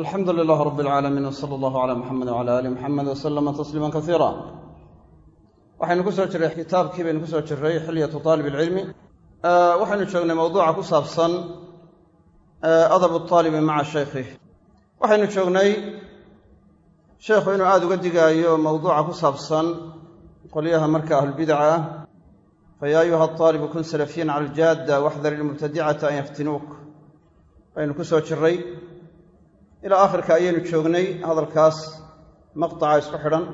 alxamdu lilaah rab alcaalamiin wsala allahu calaa muxamed wcala aali muxamed wasalama tasliima kasiira waxaynu ku soo jirray kitaabkii baynu ku soo jirray xilyatu taalib alcilmi waxaynu joognay mawduuca ku saabsan adabu taalibi maca shaykhih waxaynu joognay sheekhu inuu aada uga digaayo mawduuca ku saabsan qolyaha marka ahlulbidaca ah fayaa ayuha aalibu kun salafiyan cala aljaadda waxdar ilmubtadicata an yaftinuuk. Baynu ku soo jirray ilaa aakhirka ayaynu joognay hadalkaas maqtaca isku xidhan.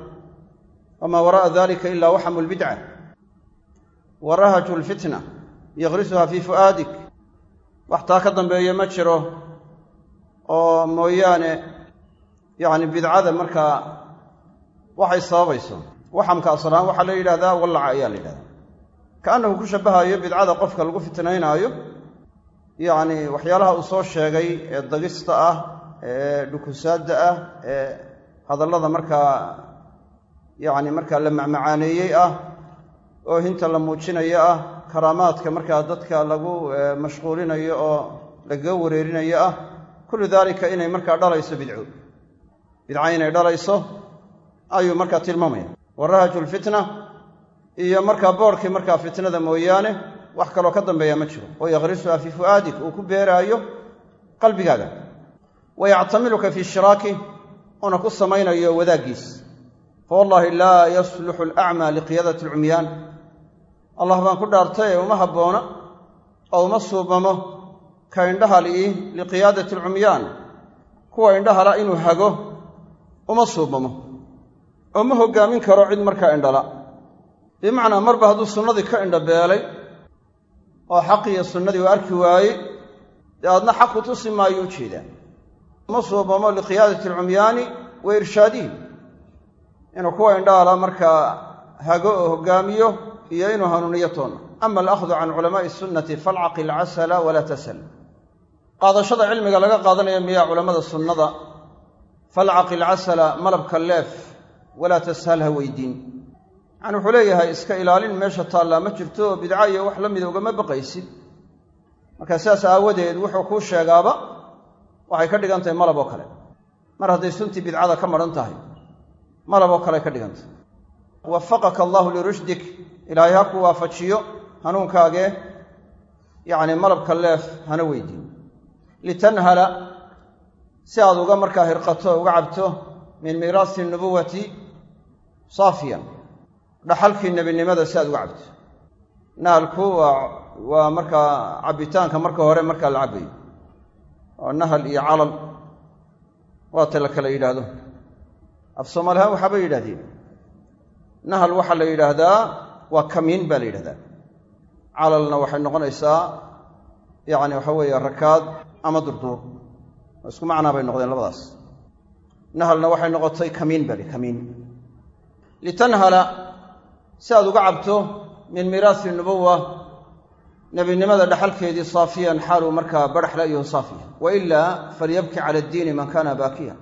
Wamaa wara'a dalika ilaa waxamu lbidca wa rahaju lfitna yaqrisuha fii fu'aadik. Wax taa ka dambeeya ma jiro oo mooyaane yacni bidcada markaa waxay sababayso. Waxamka aslaan waxaa la yidhahdaa wallaca ayaa la yidhahdaa kaannahu ku shabbahaayo bidcada qofka lagu fitnaynaayo yacni waxyaalaha uu soo sheegay ee dagista ah dhukusaadda ah ee hadallada markaa yacni markaa la macmacaaneeyey ah oo hinta la muujinayo ah karaamaadka markaa dadka lagu mashquulinayo oo lagaga wareerinayo ah kullu daalika inay markaa dhalayso bidco bidca inay dhalayso ayuu markaa tilmaamaya. Wa rahaju lfitna iyo markaa boorhkii markaa fitnada mooyaane wax kaloo ka dambeeya ma jiro. Oo yaqrisuha fii fu'aadik uu ku beeraayo qalbigaaga wa yactamiluka fii shiraaki una ku samaynayo wadaaggiis fawallaahi laa yasluxu alacmaa liqiyaadati alcumyaan allah baan ku dhaartay ee uma habboona oo uma suubamo ka indhaha li'i liqiyaadati alcumyaan kuwa indhahala inuu hago uma suubamo oo ma hoggaamin karo cid markaa indhala bimacnaa marba hadduu sunnadii ka indhabeelay oo xaqiiyo sunnadii uu arki waayey dee aadna xaq ku tusi maayo u jeedaa uma suubamo liqiyaadati alcumyaani wa irshaadihim inuu kuwa indhahala markaa hago oo hoggaamiyo iyo inuu hanuuniyo toonna ama alahdu can culamaa'i sunnati falcaqi alcasala walaa tasal. Qaadashada cilmiga laga qaadanaya miyaa culammada sunnada falcaqi alcasala malabka leef walaa tashal ha weydiin. Yacani wuxuu leeyahay iska ilaalin meesha taallaa ma jirto oo bidca iyo wax la mida baqaysid. Marka sidaas aawadeed wuxuu kuu sheegaaba waxay ka dhigan tahay malab oo kale. Mar hadday suntii bidcada ka madhan tahay malab oo kale ka dhigantay. Wafaqaka allaahu lirushdik ilaahay ha ku waafajiyo hanuunkaagee yacni malabka leef hana weydiin. Litanhala si aad uga markaa hirqato uga cabto min miiraasi nubuwati saafiyan dhaxalkii nebinimada si aad uga cabto. Nahalku waa waa markaa cabbitaanka marka hore markaa la cabbayo oo nahal iyo calal waata la kala yidhaahdo. Af soomaalihaan waxaabay yidhahdeen nahal waxaa la yidhaahdaa waa kamiin baa la yidhahdaa calalna waxay noqonaysaa yacni waxa weeye rakaad ama durduur isku macnaa bay noqdeen labadaas. Nahalna waxay noqotay kamiin baa li kamiin. Litanhala si aad uga cabto min miiraasi nubuwa nebinimada dhaxalkeedii saafiyan xaaluu markaa badhaxla iyo saafiya. Wa ilaa falyabki cala addiini man kaana baakiya.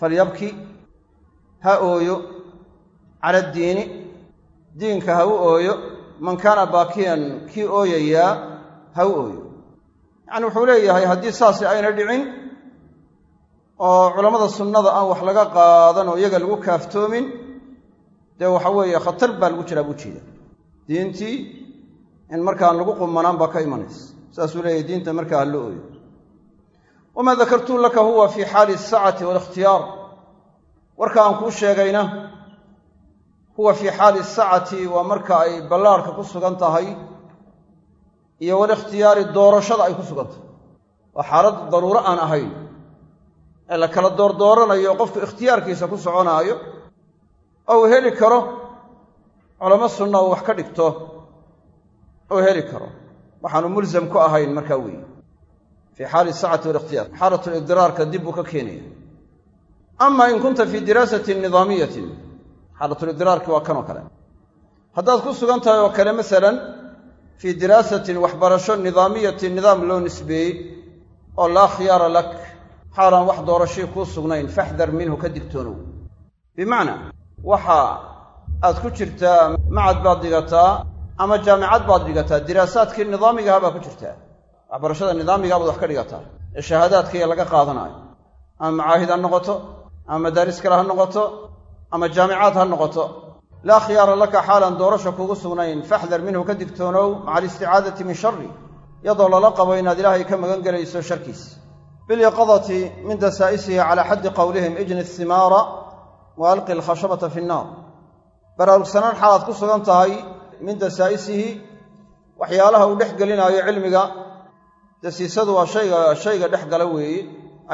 Falyabki ha ooyo cala addiini diinka ha u ooyo man kaana baakiyan kii ooyayaa ha u ooyo. Yacani wuxuu leeyahay haddii saasi ayna dhicin oo culammada sunnada aan wax laga qaadan oo iyaga lagu kaaftoomin dee waxa weeye khatar baa lagu jiraa buu jeeda diintii in markaan lagu qumanaan baa ka imanaysa. Saasuu leeyahay diinta markaa ha lo ooyo wamaa dakartuu laka huwa fii xaali asacati waalikhtiyaar warka aan kuu sheegayna huwa fii xaali sacati waa marka ay ballaarhka ku sugan tahay iyo walikhtiyaari doorashada ay ku sugan tahay. Waa xaalad daruuro aan ahayn. Ee la kala doordooranayo qofku ikhtiyaarkiisa ku soconaayo oo uu heli karo culamo sunna uu wax ka dhigto oo heli karo. Waxaanu mulsam ku ahayn markaa weeye fii xaali sacati walikhtiyaar xaalatulidiraarka dib buu ka keenaya. Ama in kunta fii diraasatin nidaamiyatin. Xaalatulidiraarki waa kanoo kale. Haddaad ku sugan tahay oo kale masalan fii diraasatin waxbarasho nidaamiyatin nidaam loo nisbeeyey oo laa khiyaara lak xaalaan wax doorashii kuu sugnayn faxdar minhu ka digtoonow. Bimacnaa waxa aad ku jirtaa macad baad dhigataa ama jaamicad baad dhigataa diraasaadkii nidaamigaha baa ku jirtaa waxbarashada nidaamigaa baad wax ka dhigataa ee shahaadaadkaiyo laga qaadanaayo ama macaahid ha noqoto ama madaaris kale ha noqoto ama jaamicaad ha noqoto. Laa khiyaara laka xaalan doorasha kuugu sugnayn. Faxdar minhu ka digtoonow maca alisticaadati min shari iyadoo lala qabo inaad ilaahay ka magan gelayso sharkiis. Bilyaqadati min dasaa'isihi calaa xaddi qowlihim ijni thimaara wa alqi alkhashabata fi nnaar. Baraarugsanaan xaalaad ku sugan tahay min dasaa'isihi waxyaalaha uu dhex gelinaayo cilmiga dasiisadu waa shayga shayga dhex gala weeye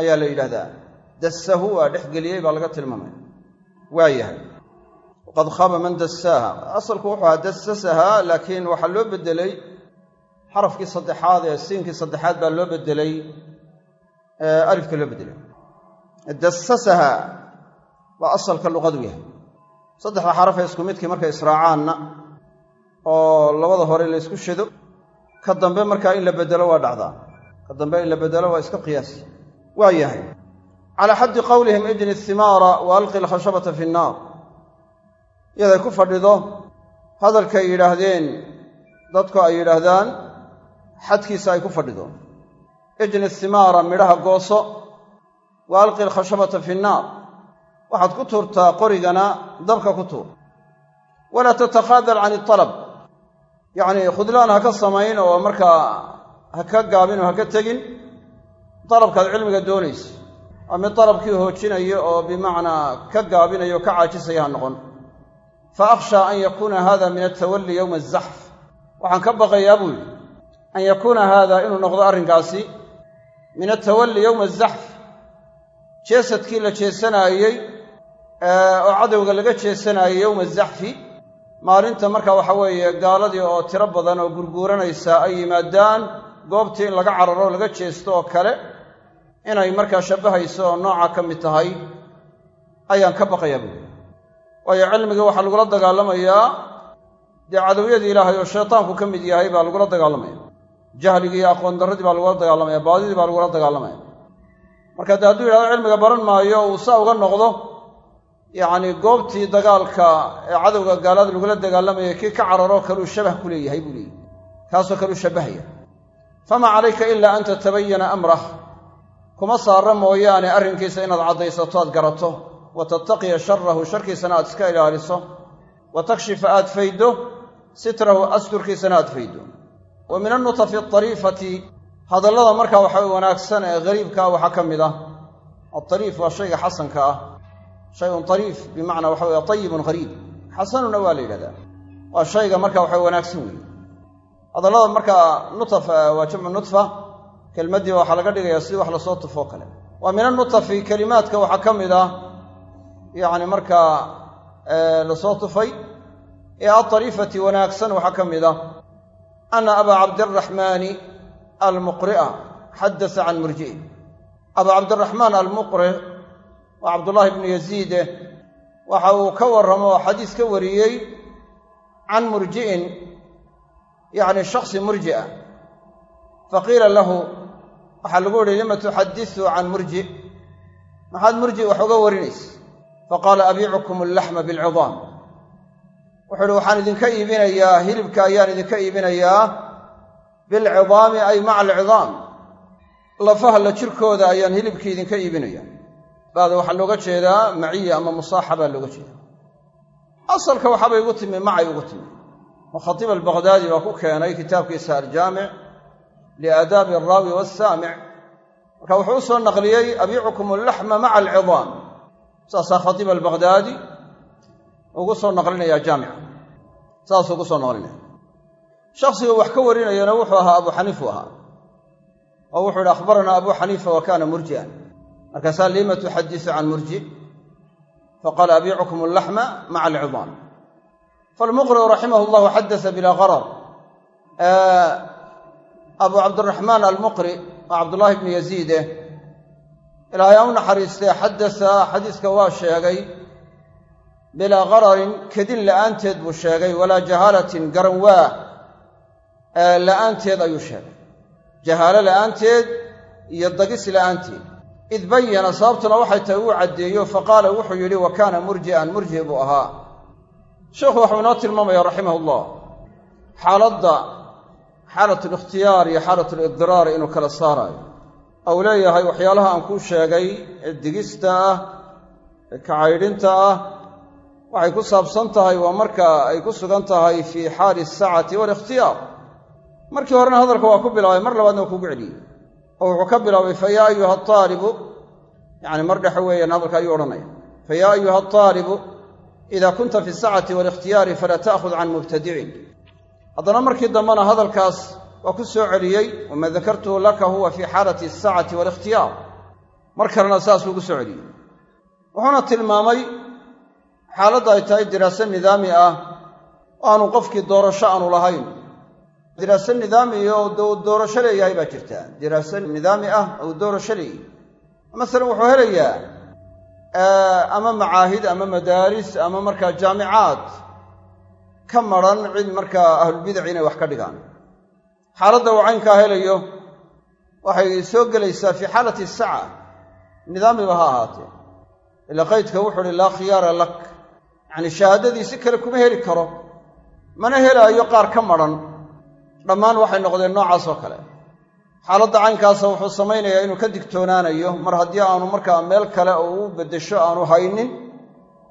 ayaa la yidhahdaa dassahu waa dhex geliyey baa laga tilmaamaya waa yahay. Waqad khaaba man dassaaha. Asalku wuxuu ahaa dasasahaa laakiin waxaa loo beddelay xarafkii saddexaad ee siinkii saddexaad baa loo beddelay alifka loo beddelay. Dasasaha baa asalka luqadu yahay. Saddexda xaraf ee isku midkii markay israacaanna oo labada hore la ysku shido ka dambe markaa in la beddelo waa dhacdaa. Ka dambe in la beddelo waa iska qiyaasi waa yahay. Calaa xaddi qowlihim ijni thimaara wa alqi alkhashabata fi nnaar iyaday ku fadhido hadalkay yidhaahdeen dadku ay yidhaahdaan xadkiisa ay ku fadhido. Ijni thimaara midhaha gooso wa alqi alkhashabata fi nnaar waxaad ku tuurtaa qorigana dabka ku tuur. Walaa tatakhaadal can ialab yacnii khudlaan ha ka samayn oo markaa ha ka gaabin oo ha ka tegin dalabkaad cilmiga doonaysa. Waa mid dalabkii hoojinaya oo bimacnaa ka gaabinaya oo ka caajisaya ha noqon. Fa akhshaa an yakuuna hada min altawalli yowma azaxf waxaan ka baqayaa buu yidhi an yakuuna haada inuu noqdo arrinkaasi min altawalli yowma azaxf jeesadkii la jeesanaayey oo cadowga laga jeesanaayey yowma azaxfi maalinta marka waxa weeye gaaladii oo tiro badan oo gurguuranaysa ay yimaadaan goobtii in laga cararo laga jeesto oo kale inay markaa shabbahayso oo nooca ka mid tahay ayaan ka baqayaa buuli waayo cilmigii waxaa lagula dagaalamayaa dee cadowyadii ilaahay oo shaytaanku ka mid yahay baa lagula dagaalamaya. Jahligii iyo aqoon darradii baa lagula dagaalamaya baadidii baa lagula dagaalamaya. Marka dee hadduu yidhahdo cilmiga baran maayo uu saa uga noqdo yacni goobtii dagaalka ee cadowga gaalada lagula dagaalamayay kii ka cararoo kaluu shabah ku leeyahay buu leeyahy kaasoo kaluu shabbahaya famaa calayka ilaa an tatabayana amrah. Kuma saara mooyaane arrinkiisa inaad caddaysato aad garato. Wa tattaqiya sharahu sharkiisana aad iska ilaaliso. Wa takshifa aad faydo sitrahu asturkiisana aad faydo. Wa min annutafi adariifati hadallada markaa waxa wanaagsan ee gariibkaa waxaa ka mid ah. Adariif waa shayga xasanka ah shayun ariif bimacnaa waxa weye tayibun hariib xasanuna waa la yidhahdaa. Waa shayga marka waxa wanaagsan weeye. Hadallada markaa nutaf waa jamcu nutfa kelmaddii waxaa laga dhigayaa sidii wax la soo tufoo kale. Wa min annutafi kelimaadka waxaa ka mid ah yacni markaa la soo tufay ee adariifati wanaagsan waxaa ka mid ah ana abaa cabdiraxmaani almuqri'a can murji'in abaa cabdiraxmaan almuqri waa cabdullaahi bnu yaziide waxa uu ka warramo oo xadiis ka wariyey can murji'in yacni shakhsi murji'a faqiila lahu waxaa lagu yihi lima tuxadisu can murji? Maxaad murji wax uga warinaysa faqaala abiicukum allaxma bilcidaam wuxuu ihi waxaan idinka iibinayaa hilibka ayaan idinka iibinayaa bilcidaami ay maca alcidaam lafaha la jirkooda ayaan hilibkii idinka iibinaya bada waxaa looga jeedaa maciya ama musaaxa baa looga jeedaa. Asalka waxaabay ugu timi macay ugu timi oo khatiib albaqhdaadi baa ku keenay kitaabkiisa aljaamic liaadaabi alraawi wasaamic marka wuxuu u soo naqliyey abiicukum allaxma maca alcidaam saasaa khatiib albaqhdaadi ugu soo naqlinaya jaamica. Saasuu ugu soo naqlinaya. Shaksiga wax ka warinayana wuxuu ahaa abu xaniifu ahaa. Oo wuxuu ihi akhbaranaa abu xaniifa wa kaana murji'an markaasaa lima tuxadisu can murji? Faqaala abiicukum allaxma maca alcidaam falmuqri'u raximah llahu xadasa bilaa qarar abu cabdiraxmaan almuqri waa cabdullaahi bnu yaziide ilaahay ha u naxariistee xadasa xadiiska waa sheegay bilaa qararin kedin la'aanteed buu sheegay walaa jahaalatin garan waa la'aanteed ayuu sheegay. Jahaalo la'aanteed iyo dagis la'aanteed id bayana sababtuna waxay tahay uu caddeeyo faqaala wuxuu yidhi wa kaana murji'an murji buu ahaa. Sheikhu waxuu inoo tilmaamaya raximahullah. Xaaladda xaalat alikhtiyaar iyo xaalat alidiraar inuu kala saaraayo. Ou leeyahay waxyaalaha aan kuu sheegay ee digista ah ee kacaydhinta ah waxay ku saabsan tahay waa marka ay ku sugan tahay fii xaali asacati waalikhtiyaar markii horena hadalka waa ku bilaabay mar labaadna waa kugu celiyey oo wuxuu ka bilaabay fa yaa ayuha aalibu yacni mar dhexe weeyaan hadalka ayuu odhanaya. Fa yaa ayuha aalibu ida kunta fi sacati waalikhtiyaari falaa ta'khud can mubtadicin haddana markii dambena hadalkaas waa ku soo celiyey wama dakartuhu laka huwa fii xaalati asacati waalikhtiyaar mar kalena saasuu ku soo celiyey. Wuxuuna tilmaamay xaaladda ay tahay diraaso nidaami ah oo aanu qofkii doorasho aanu lahayn diraaso nidaamiya oo doorasho leeyahay baa jirta. Diraaso nidaami ah ou doorasho leeyahay masalan wuxuu helayaa ama macaahid ama madaaris ama markaa jaamicaad ka maran cid markaa ahlulbidac inay wax ka dhigaan. Xaaladda uu caynkaa helayo waxay soo gelaysaa fii xaalati saca. Nidaamiba ha ahaatee ila qaydka wuxuu uhi laa khiyaara lak. Yacni shahaadadii si kale kuma heli karo. Mana helaayo qaar ka madran dhammaan waxay noqdeen noocaas oo kale. Xaaladda caynkaasa wuxuu samaynayaa inuu ka digtoonaanayo mar haddii aanu markaa meel kale oo u beddesho aanu haynin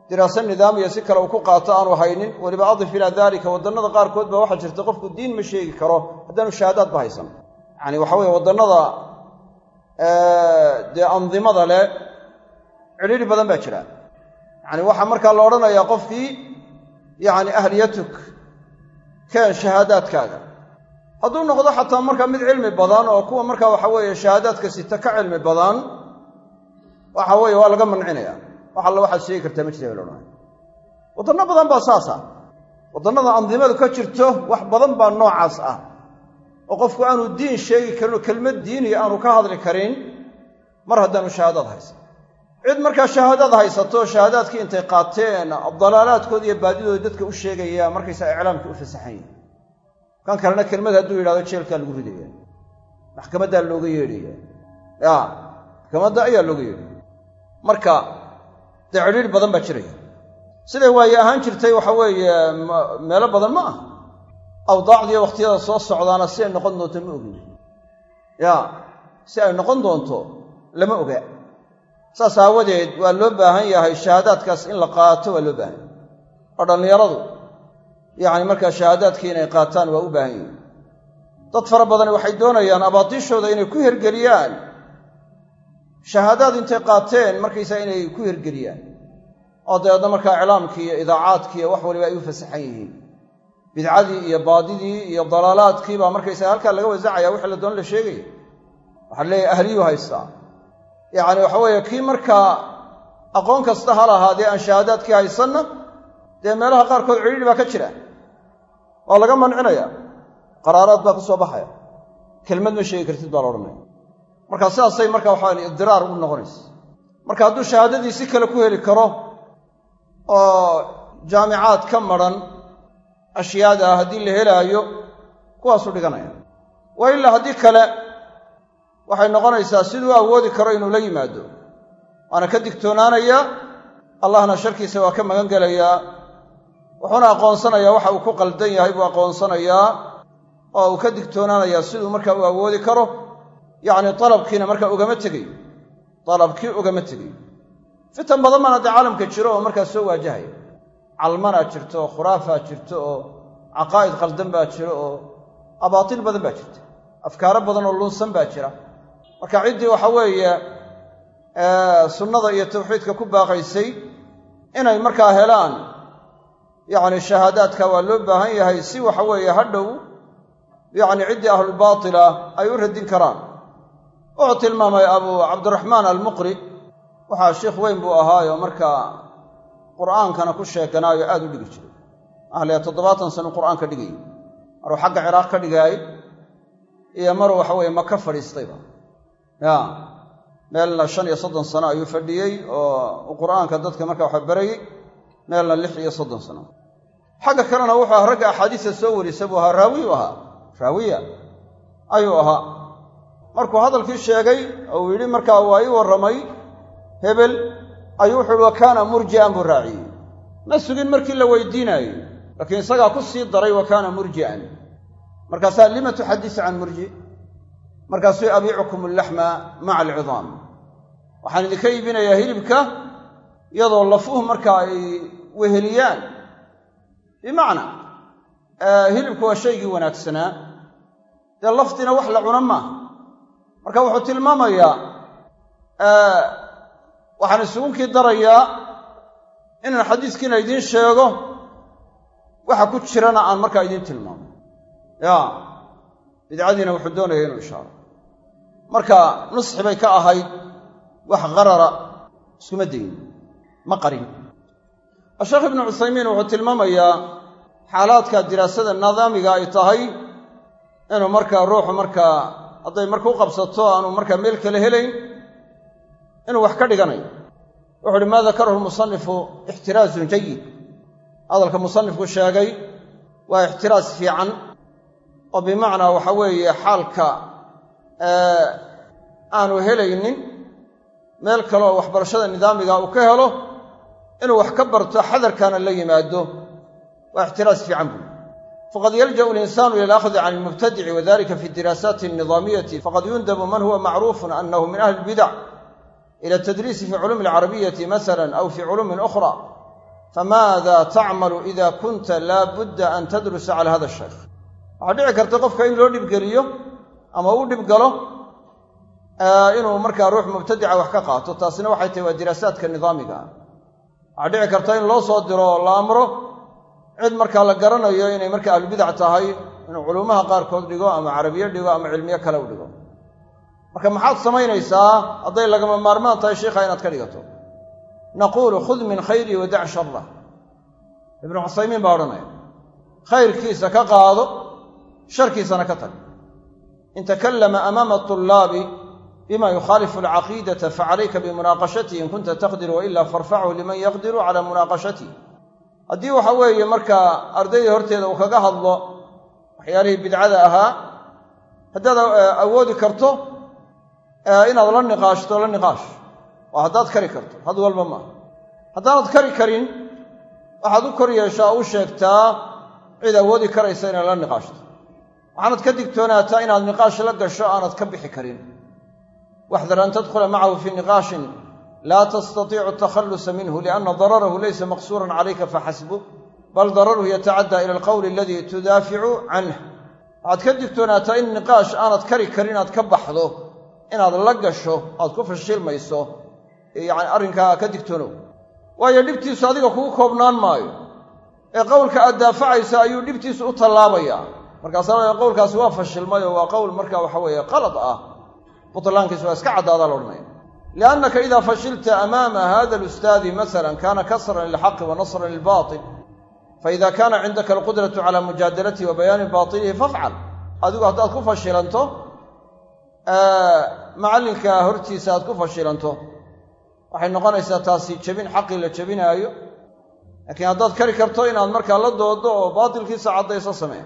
diraaso nidaamiya si kale uu ku qaato aanu haynin weliba adif ilaa daalika waddannada qaarkood baa waxaa jirta qofku diin ma sheegi karo haddaanu shahaadaadba haysan. Yacani waxa weye waddannada dee andimada leh cidhiiri badan baa jira. Yacani waxaa markaa la odhanayaa qofkii yacni ahliyatuk keen shahaadaadkaaga hadduu noqdo xataa markaa mid cilmi badan oo kuwa markaa waxa weeye shahaadaadka sita ka cilmi badan waxa weeye waa laga mancinaya wax alla waxaad sheegi kartaa ma jira waddanno badan baa saas ah. Waddannada andimadu ka jirto wax badan baa noocaas ah. Oo qofku aanu diin sheegi karin oo kelmad diiniya aanu ka hadli karin mar haddaanu shahaadaad haysan. Cid markaa shahaadaad haysato shahaadaadkii intay qaateen dalaalaadkooda iyo baadidooda dadka u sheegaya markaysaa iclaamkii u fasaxan yihiin kan kalena kelmad hadduu yidhahdo jeelkaa lagu ridaya maxkamaddaa looga yeedhaya ya maxkamadda ayaa looga yeedhaya marka dee cidhiir badan baa jiraya siday waaye ahaan jirtay waxa weeye meelo badan ma ah awdaacdiiyo wakhtiyada soo socdaana si ay noqon doonto ma ogin ya si ay noqon doonto lama oga. Saas aawadeed waa loo baahan yahay shahaadaadkaas in la qaato waa loo baahan oo dhallinyaradu yacni markaa shahaadaadkii inay qaataan waa u baahan yihiin dad fara badani waxay doonayaan abaatiishooda inay ku hergeliyaan shahaadaad intay qaateen markaysaa inay ku hergeliyaan oo dabeedna markaa iclaamkii iyo idaacaadkii iyo wax waliba ay u fasaxan yihiin. Bidcadii iyo baadidii iyo dalaalaadkii baa markaysaa halkaa laga wasacaya wixii la doon la sheegaya waxaa leeyahy ahliyuu haystaa yacni waxa weeye kii markaa aqoon kasta ha lahaadee aan shahaadaadkii haysanna dee meelaha qaarkood cidhiidhi baa ka jira waa laga mancinaya qaraaraad baa ku soo baxaya. Kelmad ma sheegi kartid baa la odhanaya. Marka sidaasay marka waxaa idiraar u noqonaysa. Marka hadduu shahaadadii si kale ku heli karo oo jaamicaad ka madran ashyaada haddii la helaayo kuwaasuu dhiganaya. Wa ilaa haddii kale waxay noqonaysaa siduu awoodi karo inuu la yimaado. Waana ka digtoonaanayaa allahna sharkiisa waa ka magan gelayaa wuxuuna aqoonsanayaa waxa uu ku qaldan yahay buu aqoonsanayaa oo uu ka digtoonaanayaa siduu markaa uu awoodi karo yacni dalabkiina markaa ugama tegayo. Dalabkii ugama tegayo. Fitan badan baana dee caalamka jiro oo markaa soo waajahaya. Calmanaa jirto oo khuraafaa jirto oo caqaa'id qaldan baa jiro oo abaatil badan baa jirta. Afkaaro badan oo lunsan baa jira. Marka ciddii waxa weeye sunnada iyo tawxiidka ku baaqaysay inay markaa helaan yacni shahaadaadka waa loo baahan yahay si waxa weeye hadhow yacni ciddii ahlulbaatila ay u radin karaan. Wuxuu tilmaamay abu cabdiraxmaan almuqri waxaa sheikh weyn buu ahaayo markaa qur'aankana ku sheeganaayo aad u dhigi jiray. Ahliya toddobaatan sano qur'aan ka dhigayay maruu xagga ciraaq ka dhigaayay iyo maruu waxa weeye maka fadhiistayba ya meelna shan iyo soddon sano ayuu fadhiyey oo qur'aanka dadka marka waxa barayey meelna lix iyo soddon sano. Xagga kalena wuxuu ahaa ragga axaadiista soo warisa buu ahaa raawiyu ahaa. Raawiya ayuu ahaa. Markuu hadalkii sheegay oo uu yidhi markaa waa ii warramay hebel ayuu wuxu uhi wa kaana murji'an buu raaciyey. Ma sugin markii la weydiinaayo laakiin isagaa ku sii daray wa kaana murji'an. Markaasaa lima tuxadisu can murji? Markaasuu abiicukum allaxma maca alcidaam waxaan idinka iibinayaa hilibka iyadoo lafuhu marka ay weheliyaan. Bimacnaa hilibku waa shaygii wanaagsanaa. Dee laftina wax la cuna maaha. Marka wuxuu tilmaamayaa waxaan isugunkii darayaa inaan xadiiskiina idiin sheego waxa ku jirana aan markaa idiin tilmaamo. Ya bidcadiina wuxuu doonaya inuu ishaaro. Marka nusxi bay ka ahayd wax qarara iskuma dayin ma qarin asheekh ibnu cuthaymiin wuxuu tilmaamayaa xaalaadka diraasada nidaamiga ay tahay inuu markaa ruuxu markaa hadday marka u qabsato aanu markaa meel kale helayn inuu wax ka dhiganayo wuxu uhi maa dakarahu lmusanifu ixtiraazun jayid hadalka musanifku sheegay waa ixtiraas fiican oo bimacnaa waxa weeye xaalka aanu helaynin meel kale oo waxbarashada nidaamiga uu ka helo inuu wax ka barto xadarkaana la yimaado waa ixtiraas fiican buui faqad yalja'u alinsaanu ila alakhdi can ilmubtadici wadalika fi diraasaati alnidaamiyati faqad yundabu man huwa macruufun anahu min ahli lbidac ila tadriisi fi culumi alcarabiyati masala aw fi culuumin ukhra. Famaada tacmalu ida kunta laa budda an tadrusa cala hada shaykh. Waxaa dhici karta qofka in loo dhibgeliyo ama uu dhibgalo inuu markaa ruux mubtadica wax ka qaato taasina waxay tahay waa diraasaadka nidaamiga. ah waxaa dhici karta in loo soo diro oo la amro cid markaa la garanayo inay markaa ahlubidac tahay inuu culuumaha qaarkood dhigo ama carabiyo dhigo ama cilmiyo kale u dhigo. Marka maxaad samaynaysaa hadday lagama maarmaan tahay sheikha inaad ka dhigato. Naquulu khud min khayrii wadac sharah ibnu cusaymiin baa odhanaya khayrkiisa ka qaado sharkiisana ka tag. In takallama amaama tulaabi bima yukhaalifu alcaqiidata facalayka bimunaaqashatihi in kunta taqdiru wailaa farfachu liman yaqdiru cala munaaqashatihi haddii waxa weeye markaa ardayda horteeda uu kaga hadlo waxyaalihii bidcada ahaa haddaad awoodi karto inaad la niqaashto la niqaash. Waa haddaad kari karto had walba maaha haddaanad kari karin waxaad u kor yeeshaa u sheegtaa cid awoodi karaysa inaad la niqaashto. Waxaanad ka digtoonaataa inaad niqaash la gasho aanad ka bixi karin waxdar an tadkhula macahu fii niqaashin laa tastatiicu atakhallusa minhu lianna dararahu laysa maqsuuran calayka faxasbu bal dararuhu yatacaddaa ila alqowli aladii tudaaficu canh waxaad ka digtoonaataa in niqaash aanad kari karin inaad ka baxdo inaad la gasho aad ku fashilmayso yacni arrinkaa ka digtoonow waayo dhibtiisu adiga kugu koobnaan maayo. Ee qowlka aad daafacaysa ayuu dhibtiisu u tallaabayaa markaasaa qowlkaasi waa fashilmay oo waa qowl marka waxa weeye qalad ah butlaankiisu waa iska caddaadaa la odhanaya. Liannaka idaa fashilta amaama hada alustaadi masalan kaana kasran lilxaqi wa nasran lilbatil faida kaana cindaka alqudratu cala mujaadalatihi wa bayaani baatilihi fafcal. Adigu haddaad ku fashilanto macallinka hortiisa aad ku fashilanto waxay noqonaysaa taasi jebin xaqii la jebinaayo laakiin haddaad kari karto inaad markaa la doodo oo baatilkiisa caddayso samee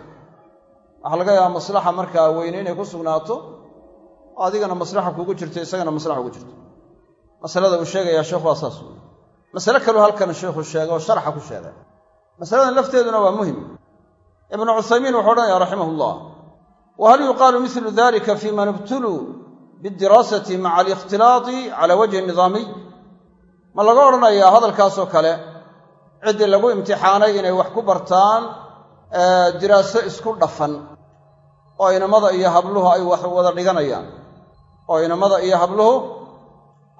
waxaa laga yaabaa maslaxa markaa weyne inay ku sugnaato adigana maslaxa kugu jirto isagana maslaxa ugu jirto masalada uu sheegayaa sheekhu waa saas masale kaluu halkan sheikhu sheegay oo sharaxa ku sheegay masaladan lafteeduna waa muhiim. Ibnu cuthaymiin wuxuu odhanaya raximah llah wa hal yuqaalu milu dalika fi man ibtuluu bidiraasati maca alikhtilaati cala wajhi nidaamiy ma laga odhanayaa hadalkaasoo kale ciddii lagu imtixaanay inay wax ku bartaan diraaso isku dhafan oo inamada iyo habluhu ay wax wada dhiganayaan oo inamada iyo habluhu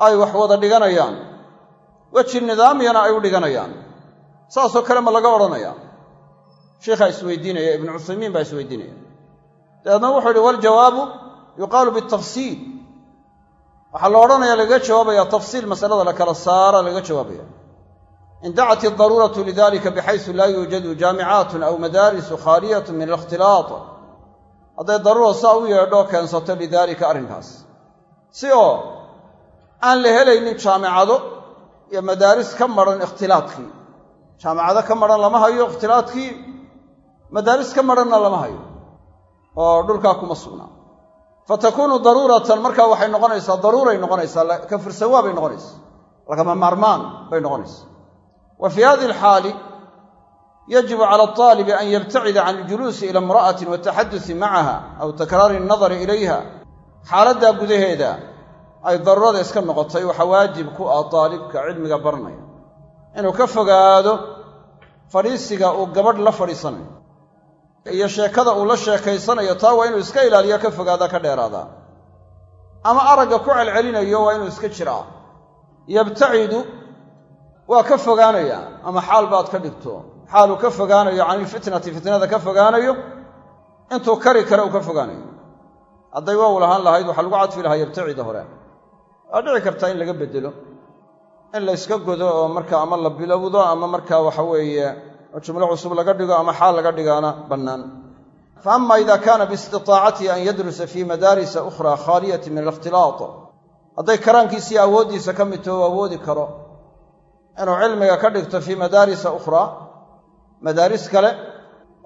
ay wax wada dhiganayaan. Weji nidaamiyana ay u dhiganayaan. Saasoo kale ma laga odhanaya sheikhaa isweydiinaya ibnu cuthaymiin baa isweydiinaya. Dabeedna wuxuu ihi waljawaabu yuqaalu bitafsiil. Waxaa la odhanaya lagaga jawaabaya tafsiil masalada la kala saara lagaga jawaabaya. In dacat idaruuratu lidalika bixaysu laa yuujadu jaamicaatun aw madaarisu khaaliyatu min alikhtilaat. Hadday daruura saa u yeedho keensato lidaalika arrinkaas si oo aan la helaynin jaamicado iyo madaaris ka maran ikhtilaadkii. Jaamicado ka maran lama hayo ikhtilaadkii madaaris ka maranna lama hayo. Oo dhulkaa kuma sugnaa. Fatakuunu daruuratan markaa waxay noqonaysaa daruuray noqonaysaa ka firsawaa bay noqonaysaa. Lagama maarmaan bay noqonaysaa. Wa fii hadi alxaali yajibu cala alطaalibi an yabtacida can iljuluusi ila imra'atin wataxadusi macaha aw takraari annadari ilayha xaaladdaa gudaheeda ay daruurada iska noqotay waxaa waajib ku ah daalibka cilmiga baranaya. Inuu ka fogaado fadhiisiga uu gabadh la fadhiisanayo iyo sheekada uu la sheekaysanayo taa waa inuu iska ilaaliyo ka fogaada ka dheeraadaa ama aragga ku celcelinayo waa inuu iska jiraa yabtacidu waa ka fogaanayaa ama xaal baad ka dhigto. Xaaluu ka fogaanayo can ilfitnati fitnada ka fogaanayo intuu kari kare uu ka fogaanayo hadday waaw lahaan lahayd waxaa lagu cadfi lahaa yabtacida hore. Waa dhici kartaa in laga beddelo in la yska godo oo marka ama la bilowdo ama markaa waxa weeye jumlo cusub laga dhigo ama xaal laga dhigaana bannaan. Fa ama ida kaana biistitaacatihi an yadrusa fii madaarisa ukhraa khaaliyati min alikhtilaat. Hadday karaankiisiiyo awooddiisa ka mid taho awoodi karo. Inuu cilmiga ka dhigto fii madaarisa ukhraa madaaris kale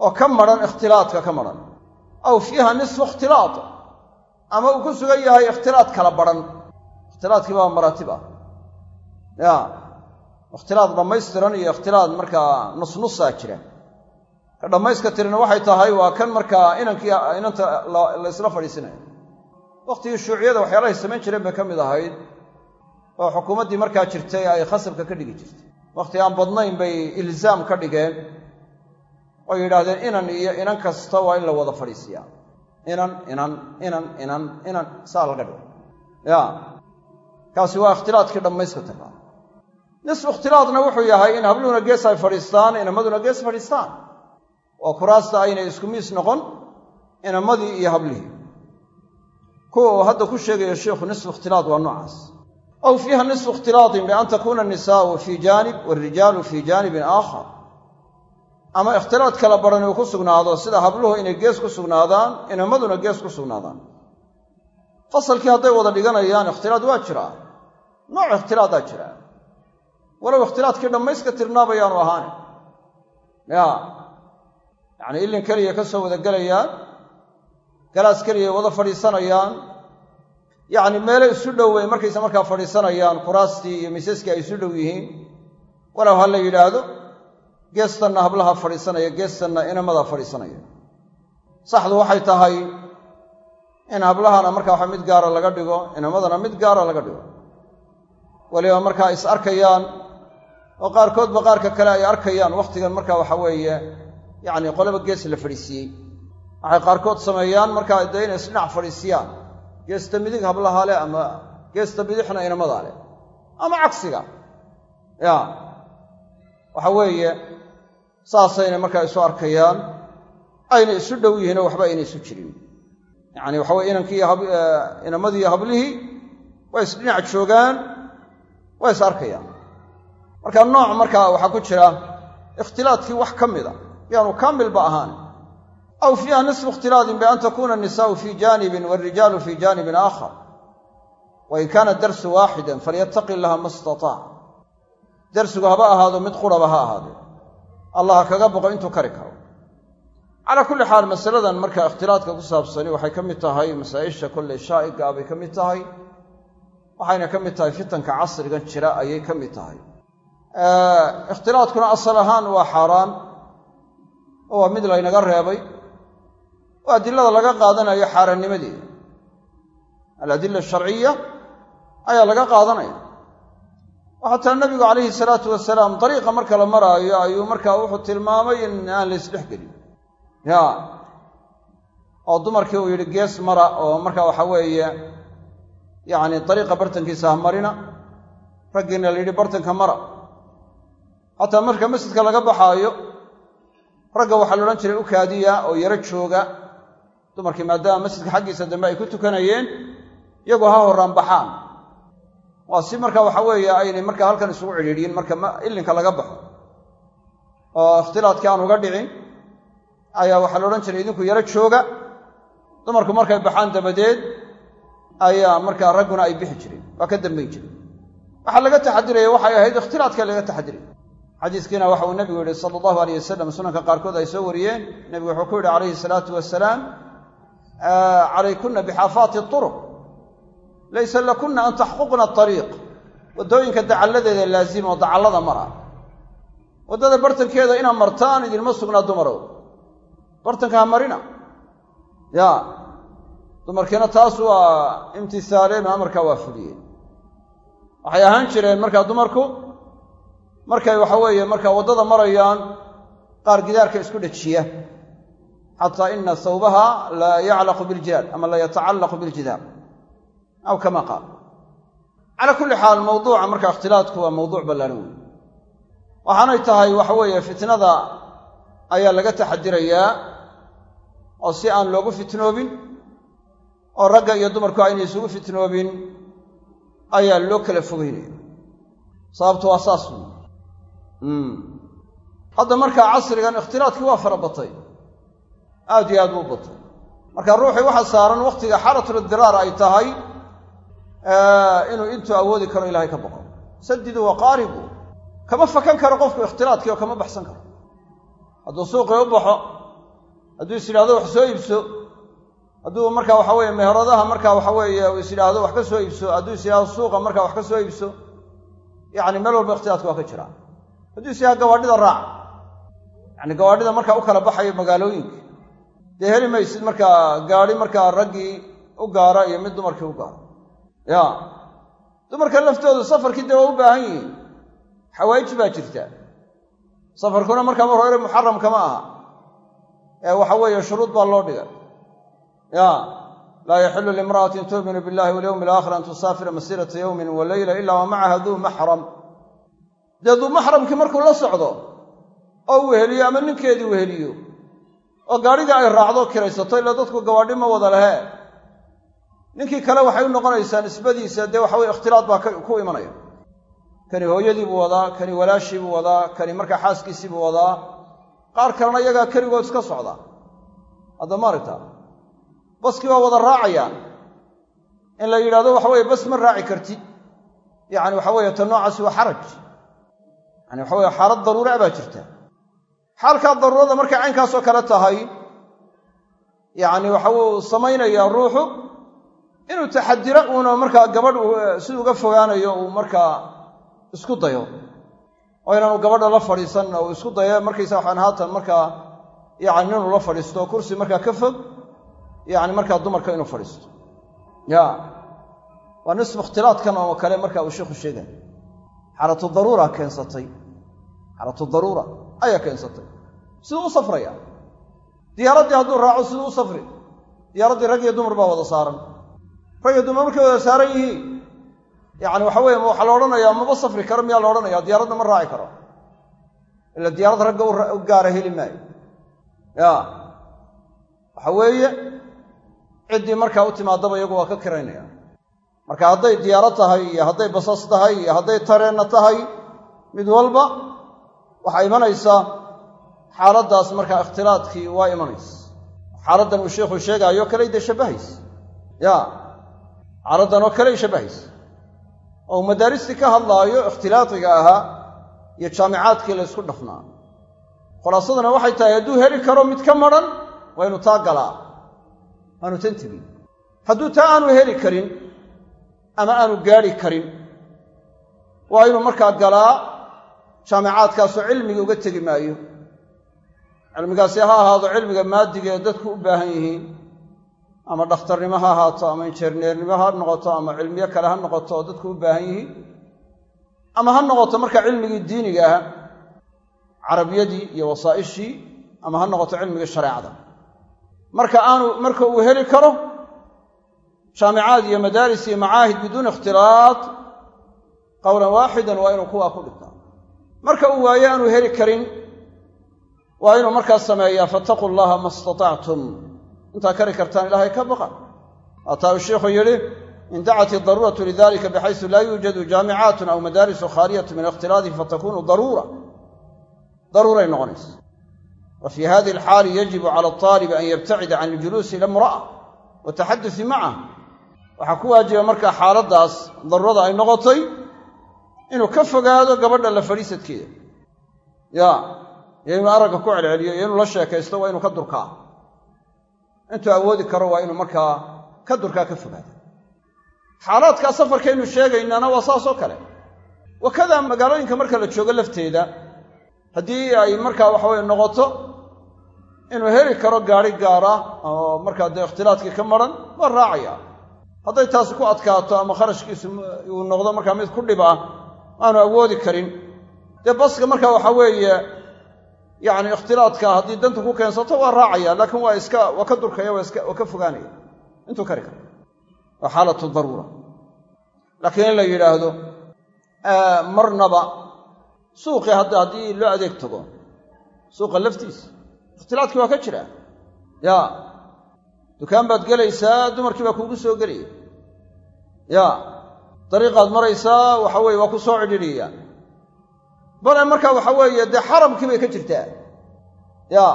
oo ka madhan ikhtilaadka ka madhan aw fiiha nisfu ikhtilaat ama uu ku sugan yahay ikhtilaad kala badhan ikhtilaadkii baa maraatib ah. Ya ikhtilaad dhammaystiran iyo ikhtilaad markaa nusnusaa jira. Ka dhammayska tirina waxay tahay waa kan markaa inankii inanta la ysla fadhiisinayo wakhtigii shuuciyada waxyaalahay samayn jireen bay ka mid ahayd. Oo xukuumaddii markaa jirtay ay khasabka ka dhigi jirtay. Wakhti aan badnayn bay ilzaam ka dhigeen. Oo yidhaahdeen inan iyo inan kasta waa in la wada fadhiisiyaa inan inan inan inan inan saa laga dhigo. Ya. Kaasi waa ikhtilaadkii dhammayska tiraa nisfu ikhtilaadna wuxuu yahay in habluhuna gees ay fadhiistaan inamaduna gees fadhiistaan. Oo kuraasta aynay isku miis noqon inamadii iyo hablihii. Kuwa uu hadda ku sheegayo sheikhu nisfu ikhtilaad waa noocaas. Aw fiiha nisfu ikhtilaatin bian takuuna anisaau fii jaanib waarijaalu fii jaanibin aakhar ama ikhtilaad kala baran uu ku sugnaado sida habluhu inay gees ku sugnaadaan inamaduna gees ku sugnaadaan. Fasalkii hadday wada dhiganayaan ikhtilaad waa jiraa nooc ikhtilaadaa jira. Walow ikhtilaadkii dhammayska tirnaabayaanu ahaane ya yacni ilin keliya ka soo wada gelayaan galaas keliya wada fadhiisanayaan yacni meelo isu dhow way markaysa markaa fadhiisanayaan kuraastii iyo misaskii ay isu dhow yihiin. Walow ha la yidhaahdo geestanna hablaha fadhiisanaya geestanna inamadaa fadhiisanaya. Saxdu waxay tahay in hablahana markaa waxa mid gaara laga dhigo inamadana mid gaara laga dhigo. Weliba markaa is arkayaan oo qaarkoodba qaarka kale ay arkayaan wakhtigan marka waxa weeye yacni qolaba gees la fadhiisiiyey waxay qaarkood sameeyaan markaa dee inay isdhinac fadhiisiyaan. Geesta midig hablaha leh ama geesta bidixna inamadaa leh. Ama cagsiga. Ya waxa weeye saasayna markaa isu arkayaan ayna isu dhow yihiinoo waxba ayna isu jirin. Yacani waxa weye inankii inamadii hablihii way isdhinac joogaan way is arkayaan. Marka nooc markaa waxaa ku jira ikhtilaadkii wax ka mida yaanu kaamilba ahaan. Aw fiiha nisfu ikhtilaadin bian takuuna annisaau fii jaanibin waarijaalu fii jaanibin aakhar. Wain kaana darsu waaxidan falyattaqi illaha ma istataac darsigu haba ahaado mid quraba ha ahaadee allah kaga boqo intuu kari karo. Calaa kulli xaal masaladan marka ikhtilaadka ku saabsani waxay ka mid tahay masaa'isha kolley shaa'iga bay ka mid tahay waxayna ka mid tahay fitanka casrigan jira ayay ka mid tahay. Ikhtilaadkuna asal ahaan waa xaaraan oo waa mid laynaga reebay oo adilada laga qaadanayo xaaraannimadeeda aladila asharciya ayaa laga qaadanaya xataa nabigu calayhi salaatu wasalaam dariiqa marka la maraayo ayuu markaa wuxuu tilmaamay in aan la isdhex gelin. Ya. Oo dumarkii uu yidhi gees mara oo marka waxa weeye yacni dariiqa bartankiisa ha marina raggiina la yidhi bartanka mara. Xataa marka masjidka laga baxaayo ragga waxaa la odhan jiray u kaadiya oo yaro jooga. Dumarkii maadaama masjidka xaggiisa dambe ay ku tukanayeen iyagoo ha horraan baxaan waa si marka waxa weeye aynay markaa halkan isugu cidhiidhiyin marka ilinka laga baxo. Oo ikhtilaadkii aan uga dhicin ayaa waxaa la odhan jiray idinku yaro jooga. Dumarku markay baxaan dabadeed ayaa markaa ragguna ay bixi jireen waa ka dambayn jiren waxaa laga taxadiraya waxay ahayd ikhtilaadka laga taxadiray xadiiskiina waxa uu nebigu yihi sala allahu aleyh wasalam sunanka qaarkood ay soo wariyeen nebigu wuxuu ku yidhi calayhi salaatu wasalaam calaykunna bixaafaati turuq laysa lakunna an taxquqna ariiq waddooyinka dacalladeeda laazima oo dacallada mara waddada bartankeeda inaad martaan idinma sugnaa dumarow. Bartanka ha marina. Ya dumarkiina taas waa imtisaaleen oo amarkaa waa fuliyeen. Waxay ahaan jireen markaa dumarku markay waxa weeye markaa waddada marayaan qaar gidaarka isku dhajiya. Xataa ina sawbaha la yaclaqu biljidaar ama la yatacallaqu biljidaar aw kama qaal calaa kulli xaal mawduuca marka ikhtilaadku waa mawduuc ballaaran wey waxaanay tahay waxa weeye fitnada ayaa laga taxadirayaa oo si aan loogu fitnoobin oo ragga iyo dumarku aynay isugu fitnoobin ayaa loo kala fogeynaya sababtu waa saas wey hadda markaa casrigan ikhtilaadkii waa fara batay aad iyo aad batay marka ruuxii waxaa saaran wakhtiga xaalatul-idiraar ay tahay inuu intuu awoodi karo ilaahay ka boqo. Sadidu wa qaaribu. Kama fakan karo qofku ikhtilaadkii oo kama baxsan karo. Hadduu suuqii u baxo hadduu is yidhahdo wax soo iibso hadduu marka waxa weeye meheradaha marka waxa weeye is yidhaahdo wax ka soo iibso hadduu is yidhahdo suuqa marka wax ka soo iibso yacni meel walba ikhtilaadka waa ka jiraa. Hadduu is yidhahdo gawaadhida raac yacni gawaadhida markaa u kala baxayo magaalooyinka. Dee heli maysid markaa gaadhi markaa raggii u gaara iyo mid dumarkii u gaara ya. Dumarka laftoodu safarkii dee waa u baahan yihiin. Xawaa'ij baa jirta. Safarkuna markaa mar hore muxaramka ma aha. Ee waxa weeye shuruud baa loo dhigay ya. Laa yaxilu liimra'atin tu'minu billahi walyowmi alaakhir an tusaafira masiirata yowmin wa leyla ila wa macaha duu maxram dee duu maxramkii markuu la socdo oo weheliyo ama ninkeedii weheliyo oo gaadhigii ay raacdo kiraysato ila dadku gawaadhi ma wada lehe ninkii kale waxay u noqonaysaa nisbadiisa dee waxa weye ikhtilaad baa ku imanaya. Kani hooyadii buu wadaa kani walaashii buu wadaa kani markaa xaaskiisii buu wadaa. Qaar kalena iyagaa keligood iska socda. Hadda ma baskii waa wada raacayaan in la yidhahdo waxa weye bas ma raaci kartid. Yacni waxa weeye ta noocaasi waa xaraj. Yani waxa weye xaalad daruura baa jirta. Xaalkaa daruurada markay caynkaasoo kale tahay yacni waxa uu samaynayaa ruuxu inuu taxadiro uuna markaa gabadh si uga fogaanayo uu markaa isku dayo. Oo inaanu gabadha la fadhiisan uu isku dayo markaysa waxaan haatan markaa yacni inuu la fadhiisto kursi markaa ka fog yacni markaa dumarka inuu fadhiisto. Ya waa nisfu ikhtilaadkan oo kale marka uu sheikhu sheegay. Xaalatu daruura keensatay. Xaalatu daruura ayaa keensatay. Siduu u safraya. Diyaaraddii hadduu raaco siduu u safri. Diyaaraddii rag iyo dumar baa wada saaran dumar markay wada saaran yihiin. Yacni waxa weye waxaa la odhanayaa maba safri karo miyaa la odhanaya diyaaradda ma raaci karo. Ila diyaarad ragga u gaara heli maayo. Ya. Waxa weeye ciddii markaa u timaadaba iyagu waa ka kiraynaya. Marka hadday diyaaro tahay iyo hadday basas tahay iyo hadday tareenna tahay mid walba waxaa imanaysaa xaaladdaas markaa ikhtilaadkii waa imanaysa. Xaaladdan uu sheikhu sheegaayo kaley dee shabbahaysa ya xaaladdan oo kaley shabbahaysa oo uu madaaristii ka hadlaayo ikhtilaadiga ahaa iyo jaamicaadkii la ysku dhafnaa. Khulaasaduna waxay tahay hadduu heli karo mid ka madran waa inuu taa galaa. Aanu tan tegin hadduu taa aanu heli karin ama aanu gaadhi karin waa inuu markaa galaa jaamicaadkaasoo cilmigii uga tegi maayo. Cilmigaasi ha ahaado cilmiga maadiga ee dadku u baahan yihiin ama dhakhtarnimo ha ahaato ama injineernimo ha noqoto ama cilmiyo kale ha noqoto oo dadku u baahan yihiin ama ha noqoto marka cilmigii diiniga ah carabiyadii iyo wasaa'ishii ama ha noqoto cilmigii shareecada. Marka aanu marka uu heli karo jaamicaad iyo madaaris iyo macaahid biduuni ikhtilaad qowlan waaxidan waa inuu kuwaa ku dhigtaa marka uu waayo aanu heli karin waa inuu markaas sameeyaa fattaquu llaha ma istatactum intaa kari kartaan ilaahay ka baqa. Waataa uu sheikhu yidhi in dacat idaruuratu lidalika bixaysu laa yuujadu jaamicaatun aw madaarisu khaaliyatu min ikhtilaadihi fatakunu daruura. Daruuray noqonaysa wa fii hadihi alxaali yajibu cala alطaalibi an yabtacida can iljuluusi ila imra'a wataxadusi macaha waxaa ku waajiba markaa xaaladdaas daruurada ay noqotay inuu ka fogaado gabadha la fadhiisadkeeda ya iyo inuu aragga ku celceliyo iyo inuu la sheekaysto waa inuu ka durkaa intuu awoodi karo waa inuu markaa ka durkaa ka fogaado. Xaalaadkaa safarkaynu sheegaynana waa saas oo kale. Wakadaa magaalooyinka marka la joogo lafteeda haddii ay markaa waxaweye noqoto inuu heli karo gaari gaara oo markaa dee ikhtilaadkii ka maran waa raacaya. Hadday taasi ku adkaato ama kharashkiisu uu noqdo markaa mid ku dhib ah aanu awoodi karin. Dee baska marka waxaa weeye yacni ikhtilaadka haddii danta ku keensato waa raacaya laakiin waa iska waa ka durkaya waa ka fogaanaya. Intuu kari karo. Waa xaalatu daruura. Laakiin in la yidhaahdo marnaba suuqii haddii loo adeeg tago suuqa laftiisa ikhtilaadkii waa ka jira. Ya. Dukaan baad gelaysaa dumarkii baa kuugu soo gelaya ya. Dariiqaad maraysaa waxa weye waa ku soo cidhidhiyaya bale markaa waxa weeye dee xaramkii bay ka jirtaa. Ya.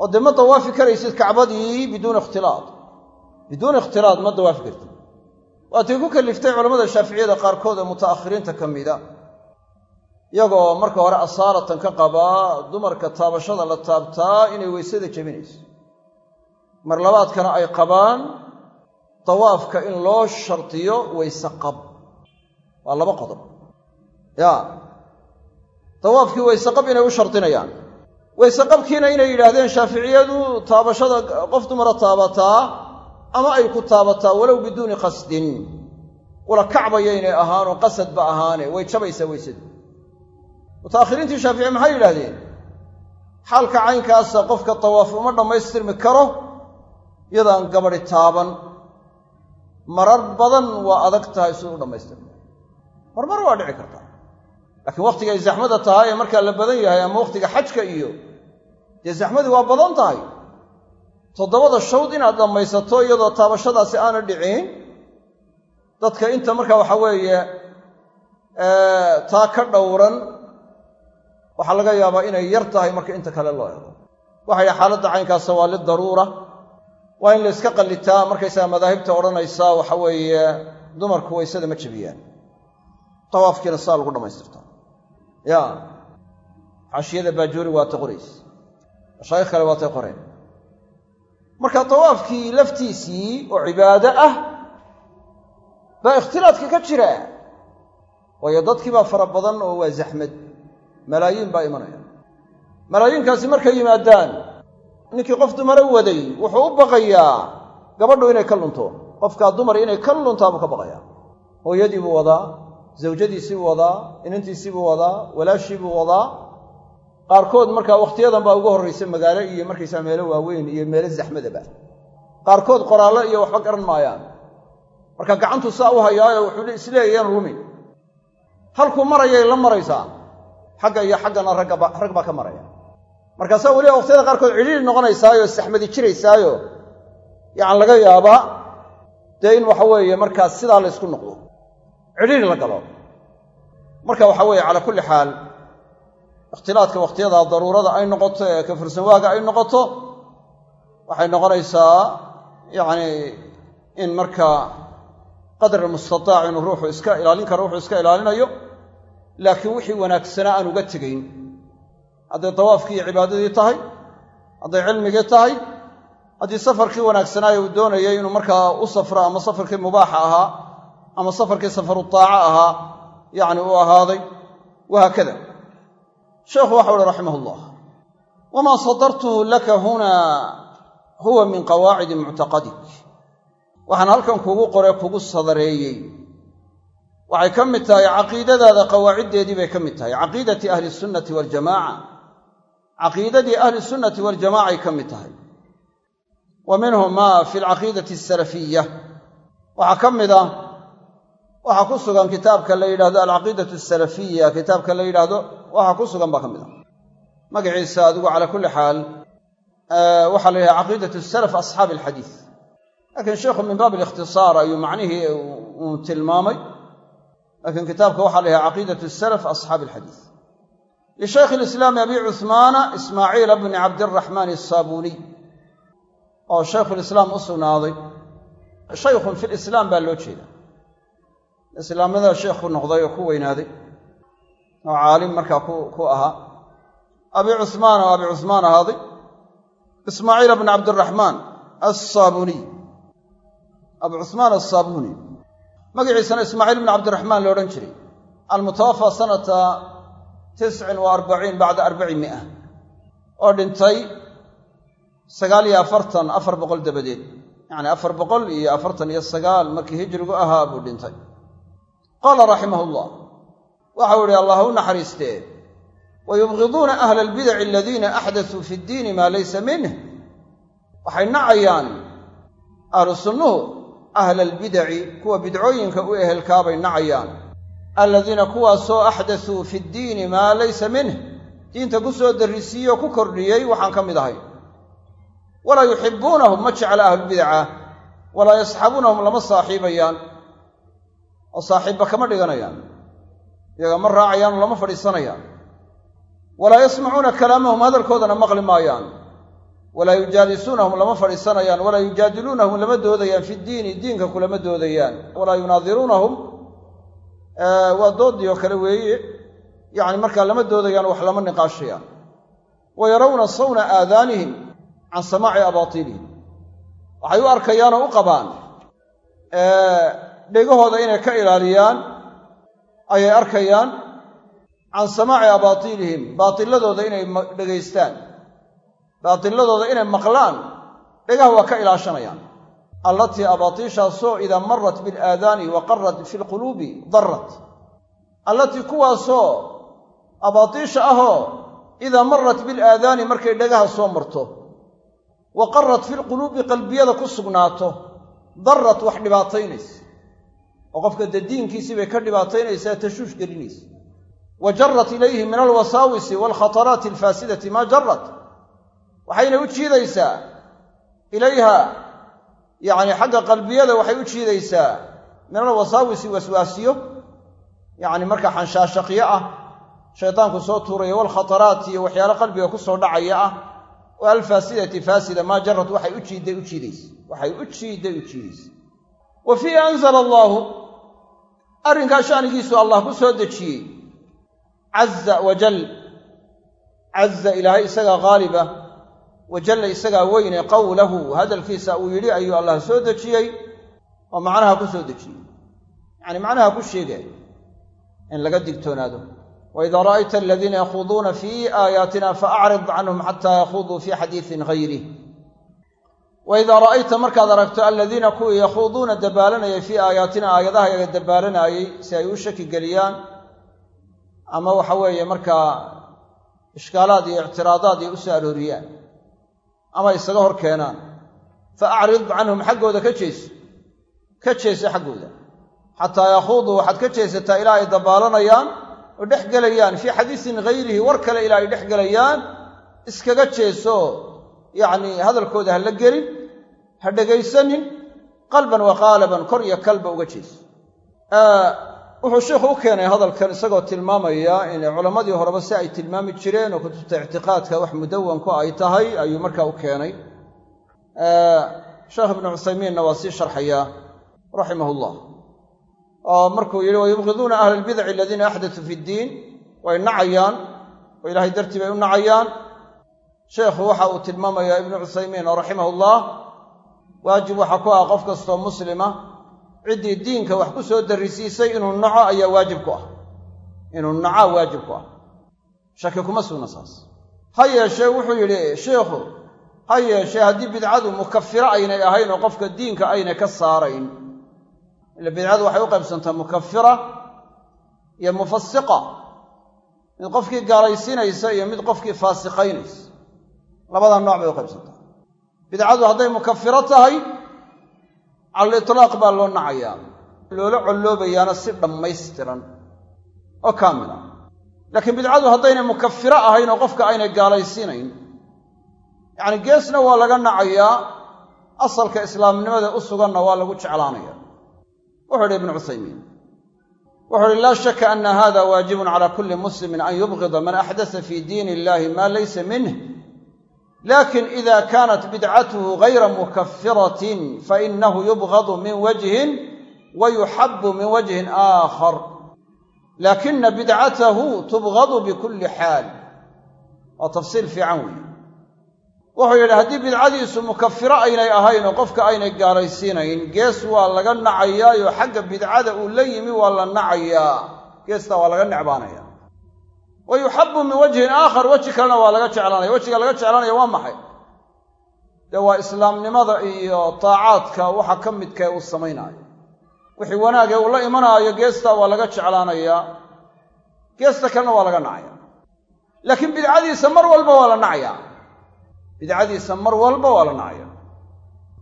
Oo dee ma dawaafi karaysid kacbadii biduuni ikhtilaad biduuni ikhtilaad ma dawaafi kartid. Waatay ku kaliftay culammada shaaficiyada qaarkood ee muta'akhiriinta ka mida. Iyagoo marka hore asaaratan ka qabaa dumarka taabashada la taabtaa inay weysada jebinayso mar labaadkana ay qabaan dawaafka in loo shardiyo weyse qab. Waa laba qodob. Ya dawaafkii weyse qab inay u shardinayaan weyse qabkiina inay yidhaahdeen shaaficiyadu taabashada qof dumara taabataa ama ay ku taabataa walow biduuni qasdin. Wala kacbaya inay ahaanoo qasadba ahaane way jabaysaa weysadu mutaakhiriintii shaafici maxay yidhahdeen xaalka caynkaasa qofka dawaaf uma dhammaystirmi karo iyadaan gabadhi taaban. Marar badan waa adag tahay siduu u dhammaystirmo marmar waa dhici kartaa laakiin wakhtigay zaxmada tahay ee markaa la badan yahay ama wakhtiga xajka iyo dee zaxmadii waa badan tahay? Toddobada shawd inaad dhammaysato iyadoo taabashadaasi aana dhicin dadka inta marka waxa weeye taa ka dhowran waxaa laga yaabaa inay yar tahay marka inta kale loo ego waxay xaaladda caynkaasa waa lidaruura waa in la yska qallitaa markaysaga madaahibta odhanaysaa waxa weeye dumarku waysada ma jebiyaan. Dawaafkiina saa lagu dhammaystirtaa ya. Xashiyada baajoori waata qorays. Mashaayikh kale waatay qoreen. Marka dawaafkii laftiisii oo cibaado ah baa ikhtilaadka ka jira. Waayo dadkii baa fara badan oo waa zaxmad malaayiin baa imanaya. Malaayiinkaasi markay yimaadaan ninkii qof dumara waday wuxuu u baqayaa gabadhu inay ka lunto. Qofkaa dumar inay ka luntaa buu ka baqayaa. Hooyadii buu wadaa zawjadiisii buu wadaa inantiisii buu wadaa walaashii buu wadaa. Qaarkood markaa wakhtiyadan baa ugu horraysa magaalo iyo markaysaa meelo waaweyn iyo meelo zaxmadaba qaarkood qoraallo iyo waxba garan maayaan. Marka gacantu saa u hayaayo wuxuu isleeyayaan rumi halkuu marayay la maraysaa. Xagga iyo xaggana raggaba rag baa ka maraya. Markaasaa weliba waqtiyada qaarkood cidhiiri noqonaysaayo saxmadi jiraysaayo yacani laga yaabaa. Dee in waxa weeye markaas sidaa la ysku noqdo cidhiiri la galo. Marka waxa weeye calaa kulli xaal ikhtilaadka wakhtiyada daruurada ay noqoto ee ka fursan waaga ay noqoto waxay noqonaysaa yacni in markaa qadra mustataac inuu ruuxu iska ilaalin karo ruuxuu iska ilaalinayo laakiin wixii wanaagsanaa aan uga tegayn. Hadday dawaafkii iyo cibaadadii tahay hadday cilmigii tahay haddii safarkii wanaagsanaayo uu doonayay inuu markaa u safro ama safarkii mubaaxa ahaa ama safarkii safaru taaca ahaa yacni uu ahaaday wahaakada sheekhu waxau uhi raximah ullah wamaa sadartuhu laka hunaa huwa min qawaacidi muctaqadik. Waxaan halkan kugu qore kugu sadareeyey. Waxay ka mid tahay caqiidadaada qawaaciddeedii bay ka mid tahay. Caqiidati ahli sunnati waljamaaca caqiidadii ahli sunnati waljamacay ka mid tahay. Wa minhu maa fi alcaqiidati asalafiya waxaa ka mid ah waxaa ku sugan kitaabka la yidhahdo alcaqiidatu asalafiya kitaabka la yidhaahdo waxaa ku sugan baa ka mid ah. Magaciisa adigu calaa kulli xaal waxaa la yidhahda caqiidatu salaf asxaabi alxadiid laakiin sheikhu min baab alikhtisaar ayuu macnihii uu tilmaamay. Laakiin kitaabka waxaa la yidhaha caqiidatu salaf asxaabi alxadiid lishaykhi alislaami abi cuhmaana ismaaciila bni cabdiraxmaan asaabuuniy oo shaykhulislaam u sugnaaday shaykhun fi lislaam baa loo jeeda islaamnimada sheekhu noqday oo ku weynaaday oo caalim markaa ku ahaa abi cuhmaan oo abi cuhmaan ahaaday ismaaciila bni cabdiraxmaan assaabuniy abu cuhmaan assaabuni. Magaciisana ismaaciil bni cabdiraxmaan lo odhan jiray. Almutawafa sanata tiscin wa arbaciin bacda arbaci mia. Oo dhintay sagaal iyo afartan afar boqol dabadeed. Yacni afar boqol iyo afartan iyo sagaal markii hijrigu ahaa buu dhintay qaala raximahu llah waxau ihi allah u naxariistee wayubgiduuna ahla albidaci aladiina axdatuu fi ddiini maa laysa minh waxay nacayaan ahlu sunnuhu ahla albidaci kuwa bidcooyinka u ehelkaabay nacayaan. Aladiina kuwaasoo axdatuu fi ddiini maa laysa minh diinta ku soo darrisiiyo ku kordhiyey waxaan ka mid ahay. Walaa yuxibuunahum ma jecla ahlulbidaca walaa yasxabuunahum lama saaxiibayaan oo saaxiibba kama dhiganayaan. Iyaga ma raacayaan oo lama fadhiisanayaan. Walaa yasmacuuna kalaamahum hadalkoodana maqli maayaan. Walaa yujaalisuunahum lama fadhiisanayaan. Walaa yujaadiluunahum lama doodayaan. Fi ddiini diinka kulama doodayaan. Walaa yunaadiruunahum waa doodii oo kale weeye. Yacni markaa lama doodayaan wax lama niqaashayaan. Wa yarawna sawna aadaanihim can samaaci abaatiilihim waxay u arkayaan oo u qabaan dhegahooda inay ka ilaaliyaan ayay arkayaan can samaaci abaatiilihim baatiladooda inay dhegaystaan baatiladooda inay maqlaan dhegaha waa ka ilaashanayaan. Allatii abaatiishaasoo idaa marat bilaadaani wa qarat fi lquluubi darat allatii kuwaasoo abaatiisha ahoo idaa marat bilaadaani markay dhegaha soo marto wa qarat fi lquluubi qalbiyada ku sugnaato darat wax dhibaataynaysa oo qofka dee diinkiisii bay ka dhibaataynaysaa tashuush gelinaysa wa jarat ilayhi min alwasaawisi waalkhataraati alfaasidati maa jarat waxayna u jiidaysaa ilayha yacni xagga qalbiyada waxay u jiidaysaa min alwasaawisi waswaasiyo yacni markaa xanshaashaqyo ah shaydaanku soo tuuraya waalkhataraat iyo waxyaalo qalbiga ku soo dhacaya ah oo alfaasidati faasida maa jarad waxay u jiidday u jiidaysa waxay u jiidday u jiidaysa wa fiihi anzala allaahu arrinkaa shanigiisu allah ku soo dejiyey. Caza wajal caza ilaahay isagaa haaliba wajalla isagaa weyne qowlahu hadalkiisa uu yidhi ayuu allah soo dejiyey. Oo macnaha ku soo dejiyey. Yacani macnaha ku sheegay in laga digtoonaado. Waidaa ra'ayta aladiina yakhuuduuna fii aayaatina faacrid canhum xataa yakhuduu fii xadiisin hayrih waidaa ra'ayta markaad aragto aladiina kuwii yakhuuduuna dabaalanayay fii aayaatina aayadaha yaga dabaalanayey si ay u shaki geliyaan. Ama waxa weeye markaa ishkaalaad iyo ictiraadaad iyo u soo arooriyaan ama isaga hor keenaan. Fa acrid canhum xaggooda ka jeeso ka jeeso xaggooda. Xataa yakhuuduu waxaad ka jeesataa ilaa ay dabaalanayaan oo dhex gelayaan fii xadiisin hayrihi war kale ilaa ay dhex gelayaan iskaga jeeso yacnii hadalkooda ha la gelin ha dhegaysanin qalban wa qaalaban kor iyo kalba uga jeeso wuxuu sheikhu u keenay hadalkan isagoo tilmaamaya in culammadii horeba si ay tilmaami jireen oo kutubta ictiqaadka wax mudawanku ay tahay ayuu markaa u keenay. Sheekh ibnu cuthaymiinna waa sii sharxayaa raximah llah oo markuu yidhi wayubgiduuna ahla albidaci aladiina axdatuu fi ddiin. Way nacayaan oo ilaahay dartii bay u nacayaan sheekhu waxa uu tilmaamayaa ibnu cuthaymiin raximah ullah waajib waxaa ku ah qof kastoo muslima ciddii diinka wax ku soo darrisiisay inuu naco ayaa waajib ku ah. Inuu naca waajib ku ah. Shaki kuma sugna saas. Ha yeeshee wuxuu yidhi sheikhu ha yeeshee haddii bidcadu mukafiro aynay ahayn oo qofka diinka aynay ka saarayn. Ila bidcadu waxay u qaybsantaa mukafira iyo mufasiqa mid qofkii gaalaysiinaysa iyo mid qofkii faasiqaynaysa labada nooc bay u qaybsantaa bidcadu hadday mukafiro tahay cala litlaaq baa loo nacayaa. Loola colloobayaana si dhammaystiran oo kaamila laakiin bidcadu haddaynay mukafiro ahayn oo qofka aynay gaalaysiinayn yacni geesna waa laga nacayaa asalka islaamnimada u suganna waa lagu jeclaanaya wuxuu idhi ibnu cuthaymiin wuxuu uhi laa shaka ana hada waajibun cala kulli muslimin an yubgida man axdasa fi diin illahi ma laysa minh laakiin ida kanat bidcatuhu gayra mukafiratin fainahu yubgadu min wajhin wa yuxabu min wajhin aakhar lakina bidcatahu tubgadu bikulli xaal. Waa tafsiil fiican weeye. Wuxuu yidhi haddii bidcadiisu mukafiro aynay ahayn oo qofka aynay gaalaysiinayn gees waa laga nacayaayo xagga bidcada uu la yimi waa la nacayaa. Geestaa waa laga necbaanaya wa yuxabu min wajhin aakhar weji kalena waa laga jeclaanaya. Wejiga laga jeclaanaya waa maxay? Dee waa islaamnimada iyo taacaadka waxa ka midkae uu samaynaayo wixii wanaagee uu la imanaayo geestaa waa laga jeclaanayaa geesta kalena waa laga nacaya. Laakiin bidcadiisa mar walba waa la nacayaa bidcadiisa mar walba waa la nacaya.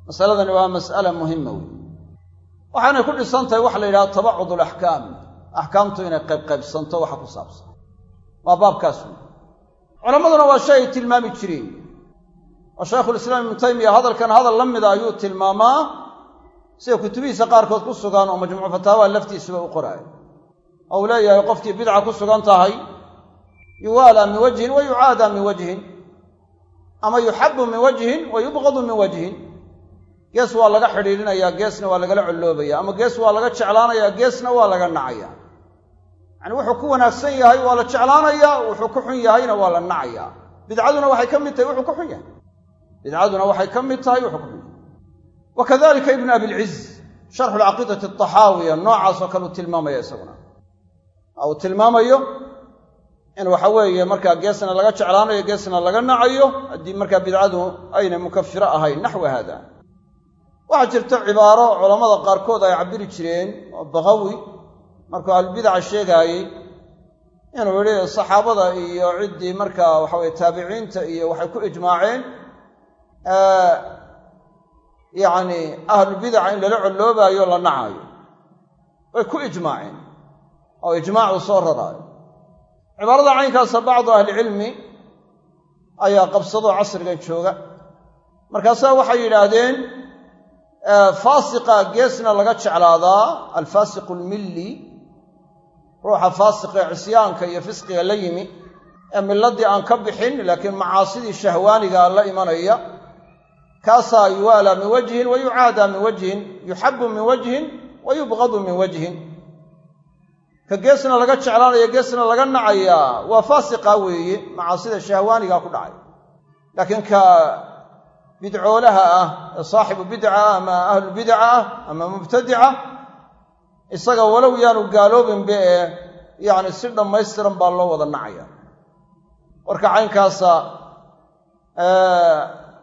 Masaladani waa mas'ala muhima wey waxaanay ku dhisan tahay waxa la yidhaha tabacud alaxkaam axkaamtu inay qaybqaybsanto waxa ku saabsan waa baabkaas. Culammaduna waa shay ay tilmaami jireen oo shaykhulislaam ibnu taymiya hadalkan hadal la mida ayuu tilmaamaa. Sida kutubihiisa qaarkood ku sugan oo majmuucu fataawaha laftiisuba u qoraayo oo uu leeyahay qofkii bidca ku sugan tahay yuwaalaa min wajhin wa yucaadaa min wajhin. Ama yuxabu min wajhin wa yubqadu min wajhin. Gees waa laga xidhiidhinayaa geesna waa lagala colloobaya. Ama gees waa laga jeclaanayaa geesna waa laga nacaya yacani wuxuu ku wanaagsan yahay waa la jeclaanayaa wuxuu ku xun yahayna waa la nacayaa bidcaduna waxay ka mid tahay wuxuu ku xun yahay. Bidcaduna waxay ka mid tahay wuxuu ku xun yahay. Wa kadalika ibnu abilciz sharxu lcaqiidati ataxaawiya noocaasoo kale uu tilmaamaya isaguna. Uu tilmaamayo in waxa weeye markaa geesna laga jeclaanayo geesna laga nacayo haddii markaa bidcadu ayna mukafiro ahayn naxwa haada. Waxaa jirta cibaaro culammada qaarkood ay cabiri jireen oo bakawi markuu albidaca sheegaayey inuu yidhi saxaabada iyo ciddii markaa waxaweye taabiciinta iyo waxay ku ijmaaceen yacni ahlubidaca in lala colloobaayo la nacaayo. Way ku ijmaaceen oo ijmaacuu soo raraayo. Cibaarada caynkaasa bacdu ahlicilmi ayaa qabsadoo casrigan jooga. Markaasaa waxay yidhaahdeen faasiqa geesna laga jeclaadaa alfaasiqu almilli ruuxa faasiqee cisyaanka iyo fisqiga la yimi ee milladii aan ka bixin laakiin macaasidii shahwaaniga la imanaya kaasaa yuwaalaa min wajhin wa yucaadaa min wajhin yuxabu min wajhin wa yubqadu min wajhin. Ka geesna laga jeclaanaya geesna laga nacayaa waa faasiqa weeye macaasida shahwaaniga ku dhacay. Laakiin ka bidcoolaha ah ee saaxibu bidca ah ama ahlubidaca ah ama mubtadica isaga walow yaanu gaaloobinba ee yacni si dhammaystiran baa loo wada nacaya. Warka caynkaasa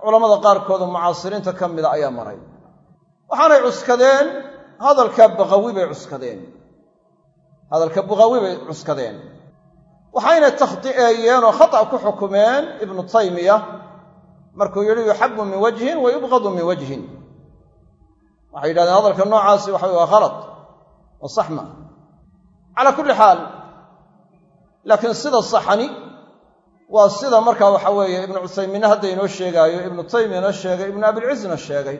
culammada qaarkooda mucaasiriinta ka mida ayaa maray. Waxaanay cuskadeen hadalka baqawi bay cuskadeen. Hadalka buqawi bay cuskadeen. Waxayna takhdi'eeyeen oo khata' ku xukumeen ibnu taymiya. Markuu yidhi yuxabu min wajhin wa yubqadu min wajhin. Waxay yidhahdeen hadalka noocaasi waxa waa khalad oo sax ma calaa kulli xaal laakiin sida saxani waa sida markaa waxa weeye ibnu cuthaymiinna hadda inoo sheegaayo ibnu taymiyana sheegay ibnu abilcizna sheegay.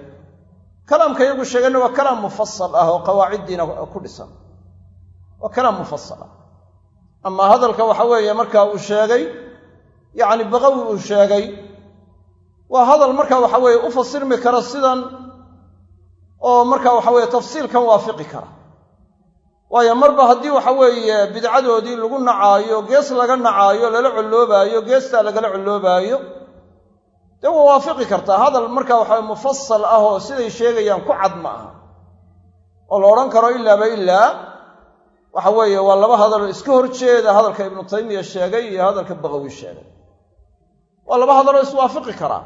Kalaamka iyagu sheegayna waa kalaam mufasal ah oo qawaaciddiina ku dhisan. Waa kalaam mufasal ah. Amaa hadalka waxa weeye markaa uu sheegay yacni baqawi uu sheegay waa hadal marka waxa weeye u fasirmi kara sidan oo marka waxa weeye tafsiilkan waafiqi kara waayo marba haddii waxa weeye bidcadoodii lagu nacaayo gees laga nacaayo lala colloobaayo geestaa lagala colloobaayo dee waa waafiqi kartaa hadal marka waxawe mufasal ah oo siday sheegayaan ku cad ma aha. Oo la odhan karo ilaaba ilaa waxa weeye waa laba hadaloo iska hor jeeda hadalka ibnu taymiya sheegay iyo hadalka baqawi sheegay. Waa laba hadaloo iswaafiqi karaa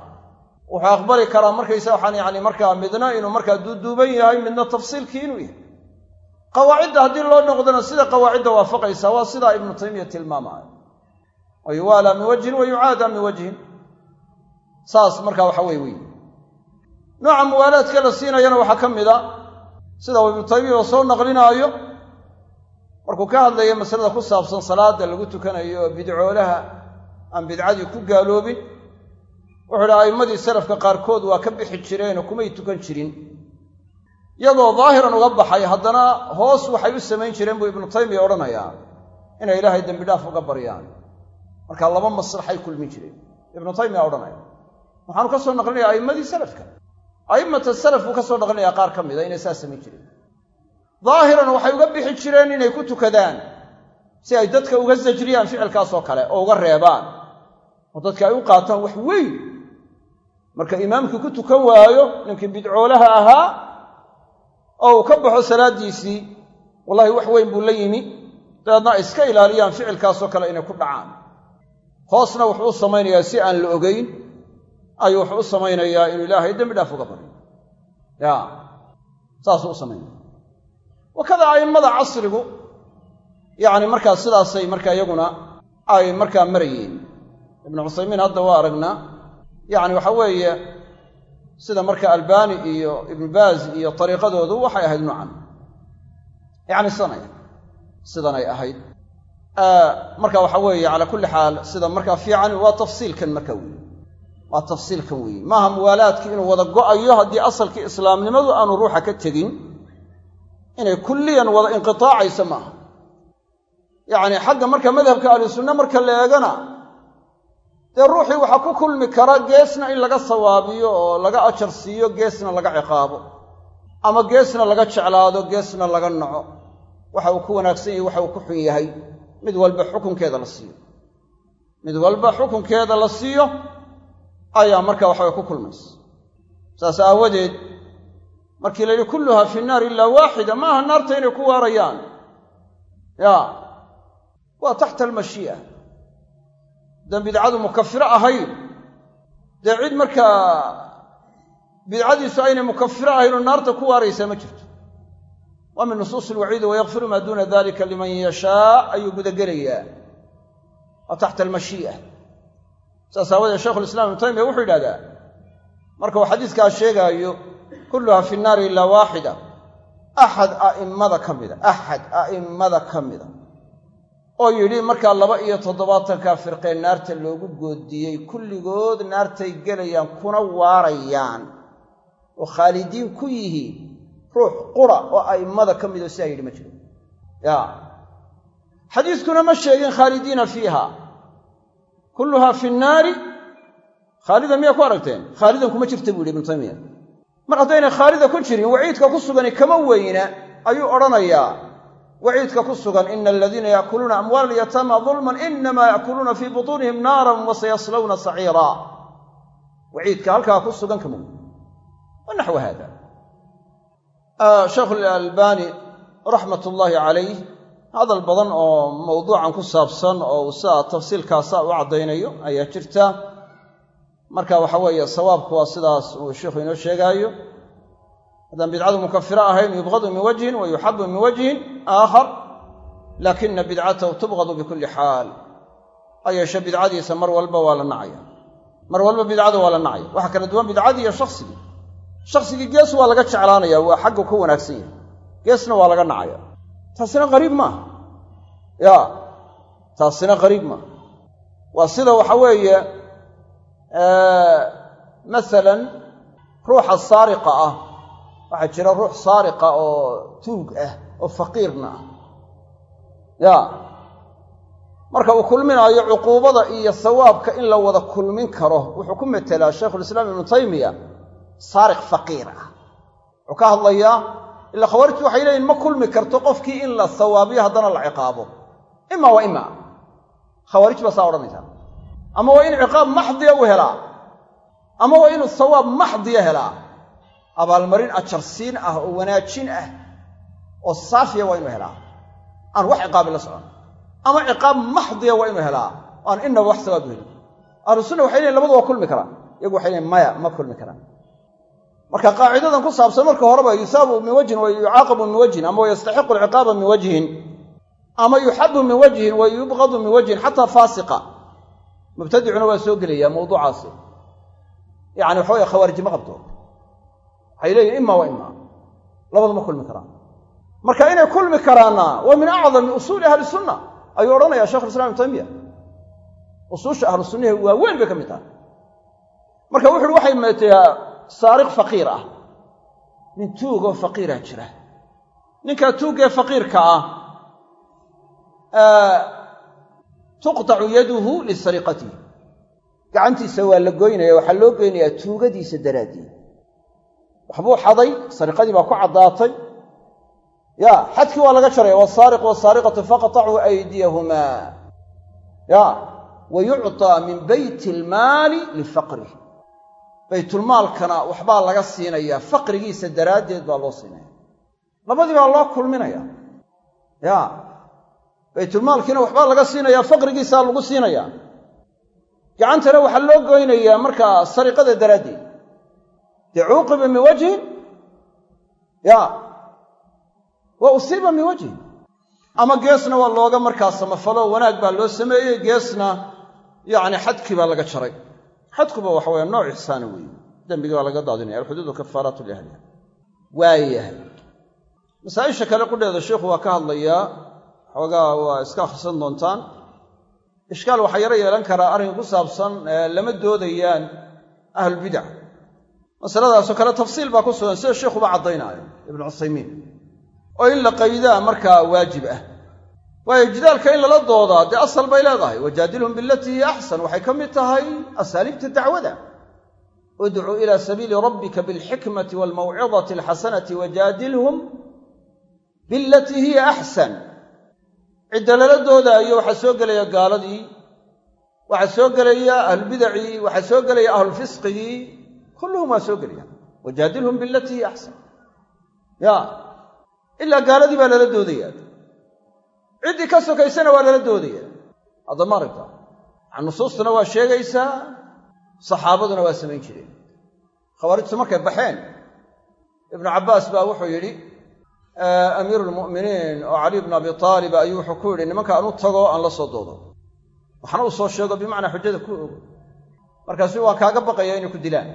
wuxuu aqbali karaa markaysa waxaan yani markaa midna inuu markaa duuduuban yahay midna tafsiilkii inuu yahay qawaacidda haddii loo noqdona sida qawaacidda waafaqaysa waa sidaa ibnu taymiya tilmaamaya wa yuwaalaa min wajhin wa yucaadaa min wajhin. Saas markaa waxa weye wey nooca muwaalaadka la siinayana waxaa ka mid a sida uu ibnu taymiya soo naqlinaayo. Markuu ka hadlaya masalada ku saabsan salaada lagu tukanayo oo bidcoolaha aan bidcadii ku gaaloobin wuxuu idhi a'immadii salafka qaarkood waa ka bixi jireenoo kumay tukan jirin iyagoo daahiran uga baxay haddana hoos waxay u samayn jireen buu ibnu taymiya odhanayaa inay ilaahay dembi dhaaf uga baryaan markaa laba maslaxay kulmin jireen. Ibnu taymiya odhanaya waxaanu ka soo naqlinaya a'immadii salafka. A'immata salaf buu ka soo naqlinayaa qaar ka mida inay saas samayn jireen. Daahiran waxay uga bixi jireen inay ku tukadaan si ay dadka uga sajriyaan ficilkaasoo kale oo uga reebaan. Oo dadka ay u qaataan wax weyn. Marka imaamkii ku tukan waayo ninkii bidcoolaha ahaa oo uu ka baxo salaaddiisii wallahi wax weyn buu la yimi dabeedna ay iska ilaaliyaan ficilkaasoo kale inay ku dhacaan. Hoosna wuxuu u samaynayaa si aan la ogeyn ayuu wuxuu u samaynayaa inuu ilaahay dembi dhaaf uga baryo ya saasuu u samaynaya wakada a'immada casrigu yacni markaa sidaasay markaa iyaguna ay markaa marayeen. Ibnu cuthaymiin hadda waa aragnaa yacni waxa weeye sida marka albani iyo ibnu baaz iyo ariiqadoodu waxay ahayd noocan. Yacni sidan ay sidan ay ahayd. Marka waxa weeye calaa kulli xaal sida markaa fiican waa tafsiilkan marka weeye. Waa tafsiilkan weeye. Maaha muwaalaadkii inuu wada go'ayo haddii asalkii islaamnimadu aanu ruuxa ka tegin? Inay kulliyan wada inqitaacayso maaha. Yacni xagga marka madhabka ahlusunna marka la eegana dee ruuxii waxaa ku kulmi kara geesna in laga sawaabiyo oo laga ajar siiyo geesna laga ciqaabo. Ama geesna laga jeclaado geesna laga naco waxa uu ku wanaagsan yahay waxa uu ku xun yahay. Mid walba xukunkeeda la siiyo. Mid walba xukunkeeda la siiyo ayaa marka waxaway ku kulmaysa. Saas aawadeed markii la yidhi kulluhaa fi nnaar ilaa waaxida maaha naarta inay ku waarayaan. Ya waa taxta almashii'a haddaan bidcadu mukafiro ahayn. Dee cid markaa bidcadiisu aynay mukafiro ahayn oo naarta ku waaraysaa ma jirto. Waa min nusuusi alwaciidi wayakfiru maa duuna dalika liman yashaa ayuu gudagelayaa. Waa taxta almashii'a. Saas aawadeed shaykhulislaam ibnu taymiya wuxuu yidhahdaa marka uu xadiiskaa sheegaayo kulluhaa fi nnaari ilaa waaxida. Axad a'immada ka mida axad a'immada ka mida oo yidhi markaa laba iyo toddobaatankaa firqee naarta loogu goodiyey kulligood naartay gelayaan kuna waarayaan. Oo khaalidiin ku yihiin ruux qura oo a'immada ka midoo sidaa yidhi ma jiro. Ya. Xadiiskuna ma sheegin khaalidiina fiiha. Kulluhaa fi nnaari khaalida miyaa ku aragteen? Khaalidan kuma jirta buu yidhi ibnu taymiya. Mar haddaynay khaalida ku jirin waciidka ku sugani kama weyna ayuu odhanayaa waciidka ku sugan ina aladiina yaakuluuna amwaala alyataama dulman inamaa yaakuluuna fii butuunihim naaran wa sayaslawna saciira. Waciidka halkaa ku sugan kama weyn wa naxwu hada shaykhu alalbani raxmat ullaahi calayh hadal badan oo mawduucan ku saabsan oo uu sidaa tafsiilkaasaa u caddaynayo ayaa jirta. Marka waxa weeye sawaabku waa sidaas uu sheikhu inoo sheegaayo haddaan bidcadu mukafiro ahayn yubqadu min wajhin wa yuxabu min wajhin aakhar laakina bidcatahu tubqadu bikulli xaal. Ha yeeshe bidcadiisa mar walba waa la nacaya. Mar walba bidcada waa la nacaya. Waxaa kala duwan bidcadii iyo shaksigii shaksigii gees waa laga jeclaanaya waa xaggu ka wanaagsan yahay. Geesna waa laga nacaya. Taasina qariib maaha ya taasina qariib maaha waa sida waxa weeye masalan ruuxa saariqa ah waxaa jira ruux saariqa oo tuug ah oo faqiirna ah. Ya. Marka uu kulminaayo cuquubada iyo sawaabka in la wada kulmin karo wuxuu ku metelaa shaykhulislaam ibnu taymiya saariq faqiir ah. Wuxuu ka hadlayaa ila khawaarijtu waxay leeyihiin ma kulmi karto qofkii in la sawaabiyo haddana la ciqaabo. Ima wa ima. Khawaarij baa saa odhanaysaa. Ama waa in ciqaab maxdiya u helaa? Ama waa inuu sawaab maxdiya helaa abaalmarin ajarsiin ah oo wanaajin ah oo saafiya waa inuu helaa. Aan wax ciqaabi la socon. Ama ciqaab maxdiya waa inuu helaa. Aan inaba wax sawaab u helin. Ahlu sunna waxay leeyiin labadu waa kulmi karaan. Iyagu waxay leeyiin maya ma kulmi karaan. Marka qaacidadan ku saabsan marka horeba yusaabu min wajhin wa yucaaqabu min wajhin ama yastaxiqu alciqaaba min wajhin ama yuxabu min wajhin wa yubqadu min wajhin xataa faasiqa. Mubtadicuna waa soo gelaya mawduucaasi. Yani waxa weye khawaariji ma qabto waxay leeyihiin ima wa ima labadu kulmi karaan. Marka inay kulmi karaanna waa min acdami usuuli ahli sunna ayuu odhanaya shekhulislam ibnu taymiya. Usuusha ahlu sunnihi waaweyn bay ka mid tahay. Marka wuxu uhi waxay meetayaa saariq faqiir ah. Nin tuugoo faqiirah jira. Ninkaa tuugee faqiirka ah tuqtacu yaduhu lisariqatihi gacantiisa waa la goynaya waxaa loo goynayaa tuugadiisa daraaddeed waxbuu xaday sariqadii baa ku caddaatay. Ya xadkii waa laga jaraya wasaariqu wasaariqatu faqtacuu aydiyahumaa. Ya wa yucطaa min bayti ilmaali lifaqrih baytulmaalkana waxbaa laga siinayaa faqrigiisa daraaddeed baa loo siinaya labadii baa loo kulminaya. Ya baytulmaalkiina waxbaa laga siinayaa faqrigiisaa lagu siinayaa. Gacantana waxaa loo goynayaa markaa sariqada daraaddeed dee cuuqiba min wajhin ya wa usiiba min wajhin ama geesna waa looga markaa samafalo wanaag baa loo sameeyey geesna yacni xadkii baa laga jaray xadkuba waxa weeye nooc ixsaana weeye dembigii baa laga daadinaya alxuduudu kafaaraatu liahliha waayahay masaa-isha kale qudheeda sheikhu waa ka hadlayaa xoogaa waa iska akhrisan doontaan ishkaal waxaa yaro yeelan karaa arrinka ku saabsan lama doodayaan ahlulbidac masaladaasoo kale tafsiil baa ku sugan sida sheikhuba caddaynaayo ibnu cuthaymiin. Oo in la qaydaa markaa waajib ah waayo jidaalka in lala doodaa dee asal bay leedahay. Wajaadilhum bilatii hiya axsan. Waxay ka mid tahay asaaliibta dacwada. Udcuu ilaa sabiili rabbika bilxikmati waalmawcidati alxasanati wajaadilhum bilatii hiya axsan. Cidda lala doodaayo waxaa soo gelaya gaaladii waxaa soo gelaya ahlubidacii waxaa soo gelaya ahlulfisqigii kulluhum waa soo gelaya wajaadilhum bilatii hiya axsan ya ilaa gaaladii baa lala doodaya ciddii ka sokaysana waa lala doodaya hadda ma aragta nusuustuna waa sheegaysaa saxaabaduna waa samayn jireen khawaarijtu markay baxeen ibnu cabbaas baa wuxuu yidhi amiiru lmu'miniin oo caliy bnu abi taaliba ayuu wuxuu ku yidhi nimanka aan u tago aan la soo doodo waxna uu soo sheego bimacnaa xujada ku ogo markaasuu waa kaaga baqaya inay ku dilaan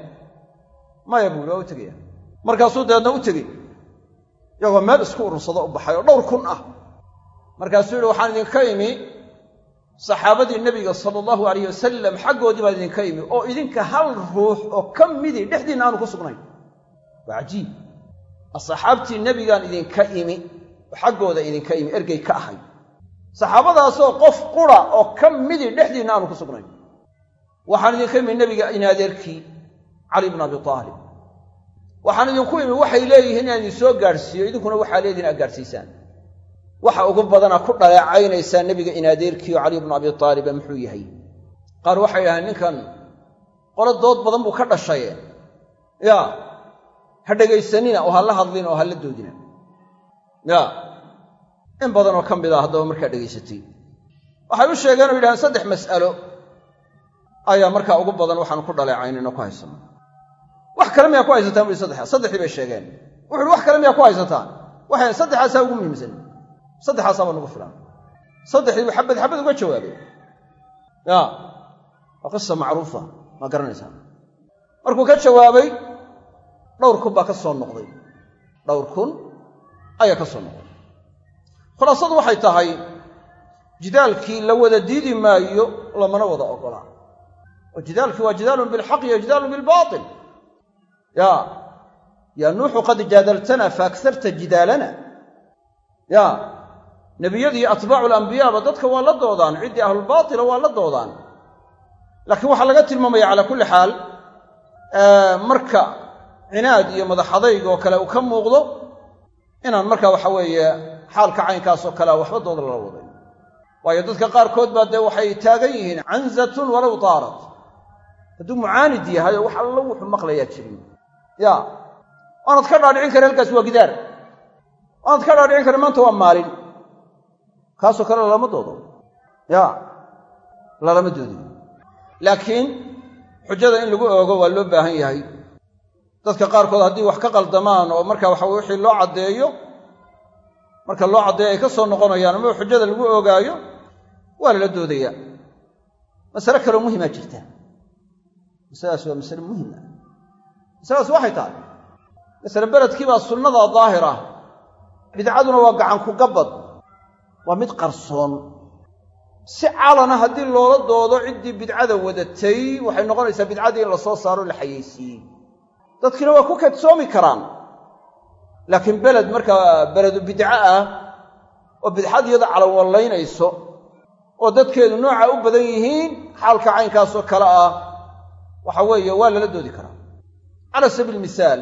maya buuri waa u tegaya. Markaasuu dabeedna u tegey iyagoo meel isku urursado u baxay oo dhowr kun ah. Markaasuu yidhi waxaan idinka imi saxaabadii nebiga sala allahu alayh wasalam xaggoodii baan idinka imi oo idinka hal ruux oo ka midii dhexdiinna aanu ku sugnayn. Waa cajiib. Asxaabtii nebigaan idinka imi oo xaggooda idinka imi ergey ka ahay. Saxaabadaasoo qof qura oo ka midii dhexdiinna aanu ku sugnayn. Waxaan idinka imi nebiga inadeerkii cali bnu abi aalib waxaan idinku imi waxay leeyihiin inaan idin soo gaadhsiiyo idinkuna waxaa leedihin aad gaadhsiisaan waxa ugu badana ku dhaleecaynaysaa nebiga inadeerkiiyo cali bnu abi taaliba muxuu yahay. Qaar waxay yidhahdeen ninkan qolo dood badan buu ka dhashaye. Ya ha dhegaysanina oo ha la hadlina oo ha la doodina. Ya in badanoo ka mid a haddaba markaa dhegaysatay. Waxay u sheegeen oo yidhahdeen saddex mas'alo ayaa markaa ugu badan waxaanu ku dhaleecaynayno ku haysano wax kale miyaa ku haysataan bui saddexa saddexdii bay sheegeen. Wuxu uhi wax kale miyaa ku haysataan. Waxay saddexaasaa ugu muhiimsan. Saddexaasaaba nagu filan saddexdii buu xabad xabad uga jawaabay. Ya. Waa qisa macruufa maa garanaysaa markuu ka jawaabay dhowr kun baa ka soo noqday. Dhowr kun ayaa ka soo noqday. Khulaasadu waxay tahay jidaalkii la wada diidi maayo lamana wada ogolaa oo jidaalkii waa jidaalun bilxaq iyo jidaalun bilbaatil ya yaa nuuxu qad jaadaltana faakharta jidaalana. Ya nebiyadii atbaacu alambiyaaba dadka waa la doodaan ciddii ahlulbaatila waa la doodaan. Laakiin waxaa laga tilmaamaya calaa kulli xaal marka cinaad iyo madaxadayg oo kale uu ka muuqdo inaan marka waxa weeye xaalka caynkaasoo kalea waxba dooda lala waday waayo dadka qaarkood baa dee waxay taagan yihiin canzatun walow taarat. Hadduu mucaanid yahay oo wax wuxuu maqlayaa jirin ya. Waanad ka dhaadhicin kara halkaas waa gidaar. Waanad ka dhaadhicin kara maanta waa maalin. Kaasoo kale lalama doodo. Ya. Lalama doodiyo laakiin xujada in lagu oogo waa loo baahan yahay. Dadka qaarkood haddii wax ka qaldamaan oo marka waxa wixii loo caddeeyo marka loo caddeeyo ay ka soo noqonayaan ama xujada lagu oogaayo waa lala doodayaa masale kaloo muhimaa jirta. Masaladaas waa masale muhiim ah masaladaas waxay tahay. Masale beledkii baa sunnada daahir ah bidcaduna waa gacan ku gabbad waa mid qarsoon. Si calana haddii loola doodo ciddii bidcada wadatay waxay noqonaysaa bidcadii in la soo saaro la xayeysiiyey. Dadkiina waa ku kadsoomi karaan. Laakiin beled markaa beledu bidco ah oo bidxad iyada calawallaynayso oo dadkeedu nooca u badan yihiin xaalka caynkaasoo kale ah waxa weeye waa lala doodi karaa cala sabiil misaal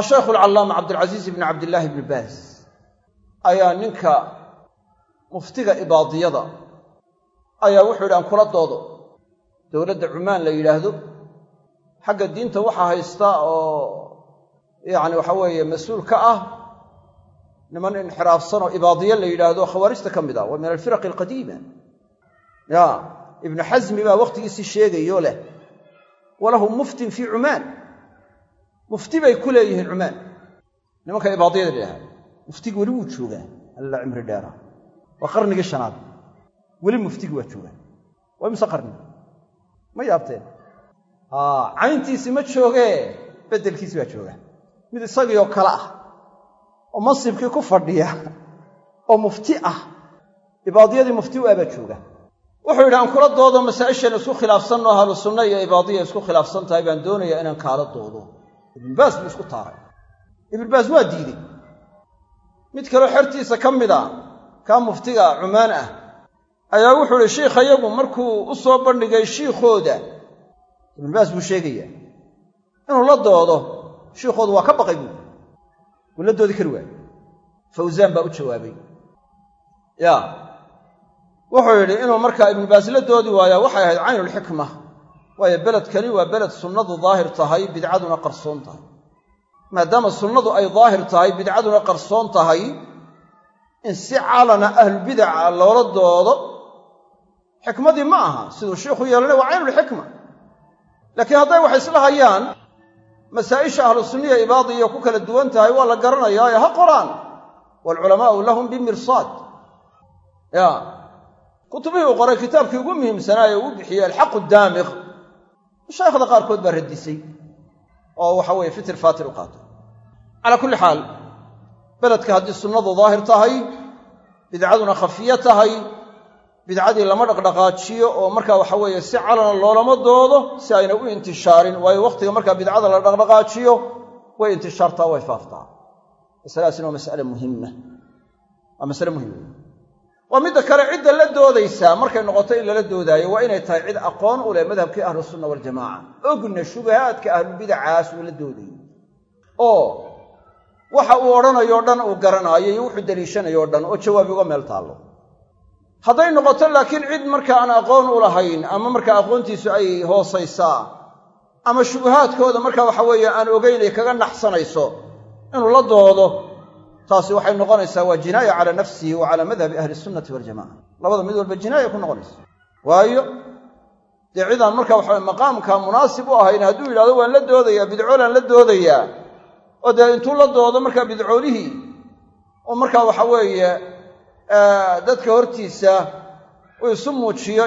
ashaykhu alcallaama cabdilcasiis ibni cabdillaahi ibni baas ayaa ninka muftiga ibaadiyada ayaa wuxuu yidhi aan kula doodo. Dowladda cumaan la yidhaahdo xagga diinta waxaa haysta oo yacni waxa weeye mas'uul ka ah niman inxiraafsan oo ibaadiye la yidhaahdo khawaarijta ka mid ah waa min alfiraqi alqadiima. Ya ibnu xasmi baa wakhtigiisii sheegayo leh walahu muftin fii cumaan. Mufti bay ku leeyihiin cumaan. Nimanka ibaadiyada ladhaha muftigi weli wuu joogaa alla cimri dheera waa qarnigii shanaad. Weli muftigi waa joogaa. Waa mise qarni? Ma yaabteen? Cayntiisi ma joogee? Beddelkiisi baa jooga mid isagii oo kale ah oo mansibkii ku fadhiya oo mufti ah ibaadiyadii mufti u ah baa jooga wuxuu yidhi aan kula doodo masaa'ishan isku khilaafsanno ahlu sunna iyo ibaadiya isku khilaafsan tahay baan doonayaa inaan kaala doodo. Ibnubaas buu isku taaray. Ibnubaas waa diidey. Mid kaleo xertiisa ka mid a kaa muftiga cumaan ah ayaa wuxuu ihi shiikhayagu markuu u soo bandhigay shiikhooda ibnubaas buu sheegayaa inuu la doodo shiikhoodu waa ka baqay buui wuu la doodi kari waaye fawsaan baa u jawaabay. Ya wuxuu yidhi inuu markaa ibnubaas la doodi waayaa waxay ahayd caynulxikma waayo beledkani waa beled sunnadu daahir tahay bidcaduna qarsoon tahay. Maadaama sunnadu ay daahir tahay bidcaduna qarsoon tahay in si calana ahlulbidaca loola doodo xikmadii ma aha. Siduu shiikhu yeelanay waa caynulxikma laakiin hadday wax isla hayaan masaa'isha ahlu sunniya ibaadiya ku kala duwan tahay waa la garanayaa ee ha qoraan. Waalculamaa'u lahum bimirsaad. Ya kutubihii uu qoray kitaabkii ugu muhiimsanaa ee uu bixiyey alxaqu daamiq mashaayikhda qaarkood baa radisay oo waxa weeye fitir faatir u qaatay calaa kulli xaal beledka haddii sunnadu daahir tahay bidcaduna khafiyo tahay bidcadii lama dhaqdhaqaajiyo oo markaa waxa weeye si calana loolama doodo si ayna u intishaarin waayo wakhtiga markaa bidcada la dhaqdhaqaajiyo way intishaartaa way faaftaa masaladaasina waa masale muhima waa midda kale cidda la doodaysaa markay noqoto in lala doodaayo waa inay tahay cid aqoon u leh madhabkii ahlusunna waljamaaca ogna shubahaadka ahlubidacaas uu la doodayo. Oo waxa uu odhanayoo dhan uu garanaayo iyo wuxuu daliishanayoo dhan oo jawaabi uga meel taallo. Hadday noqoto laakiin cid marka aan aqoon u lahayn ama markaa aqoontiisu ay hoosaysaa ama shubahaadkooda marka waxa weeye aan ogeynay kaga naxsanayso inuu la doodo taasi waxay noqonaysaa waa jinaaya calaa nafsihi wa calaa madhabi ahli sunnati waljamaca labada mid walba jinaaya ku noqonaysa. Waayo dee cidaan marka waxa maqaamka munaasib u ahayn hadduu yidhahdo waan la doodayaa bidcoolaan la doodayaa oo dee intuu la doodo markaa bidcoolihii oo markaa waxa weeye dadka hortiisa uu isu muujiyo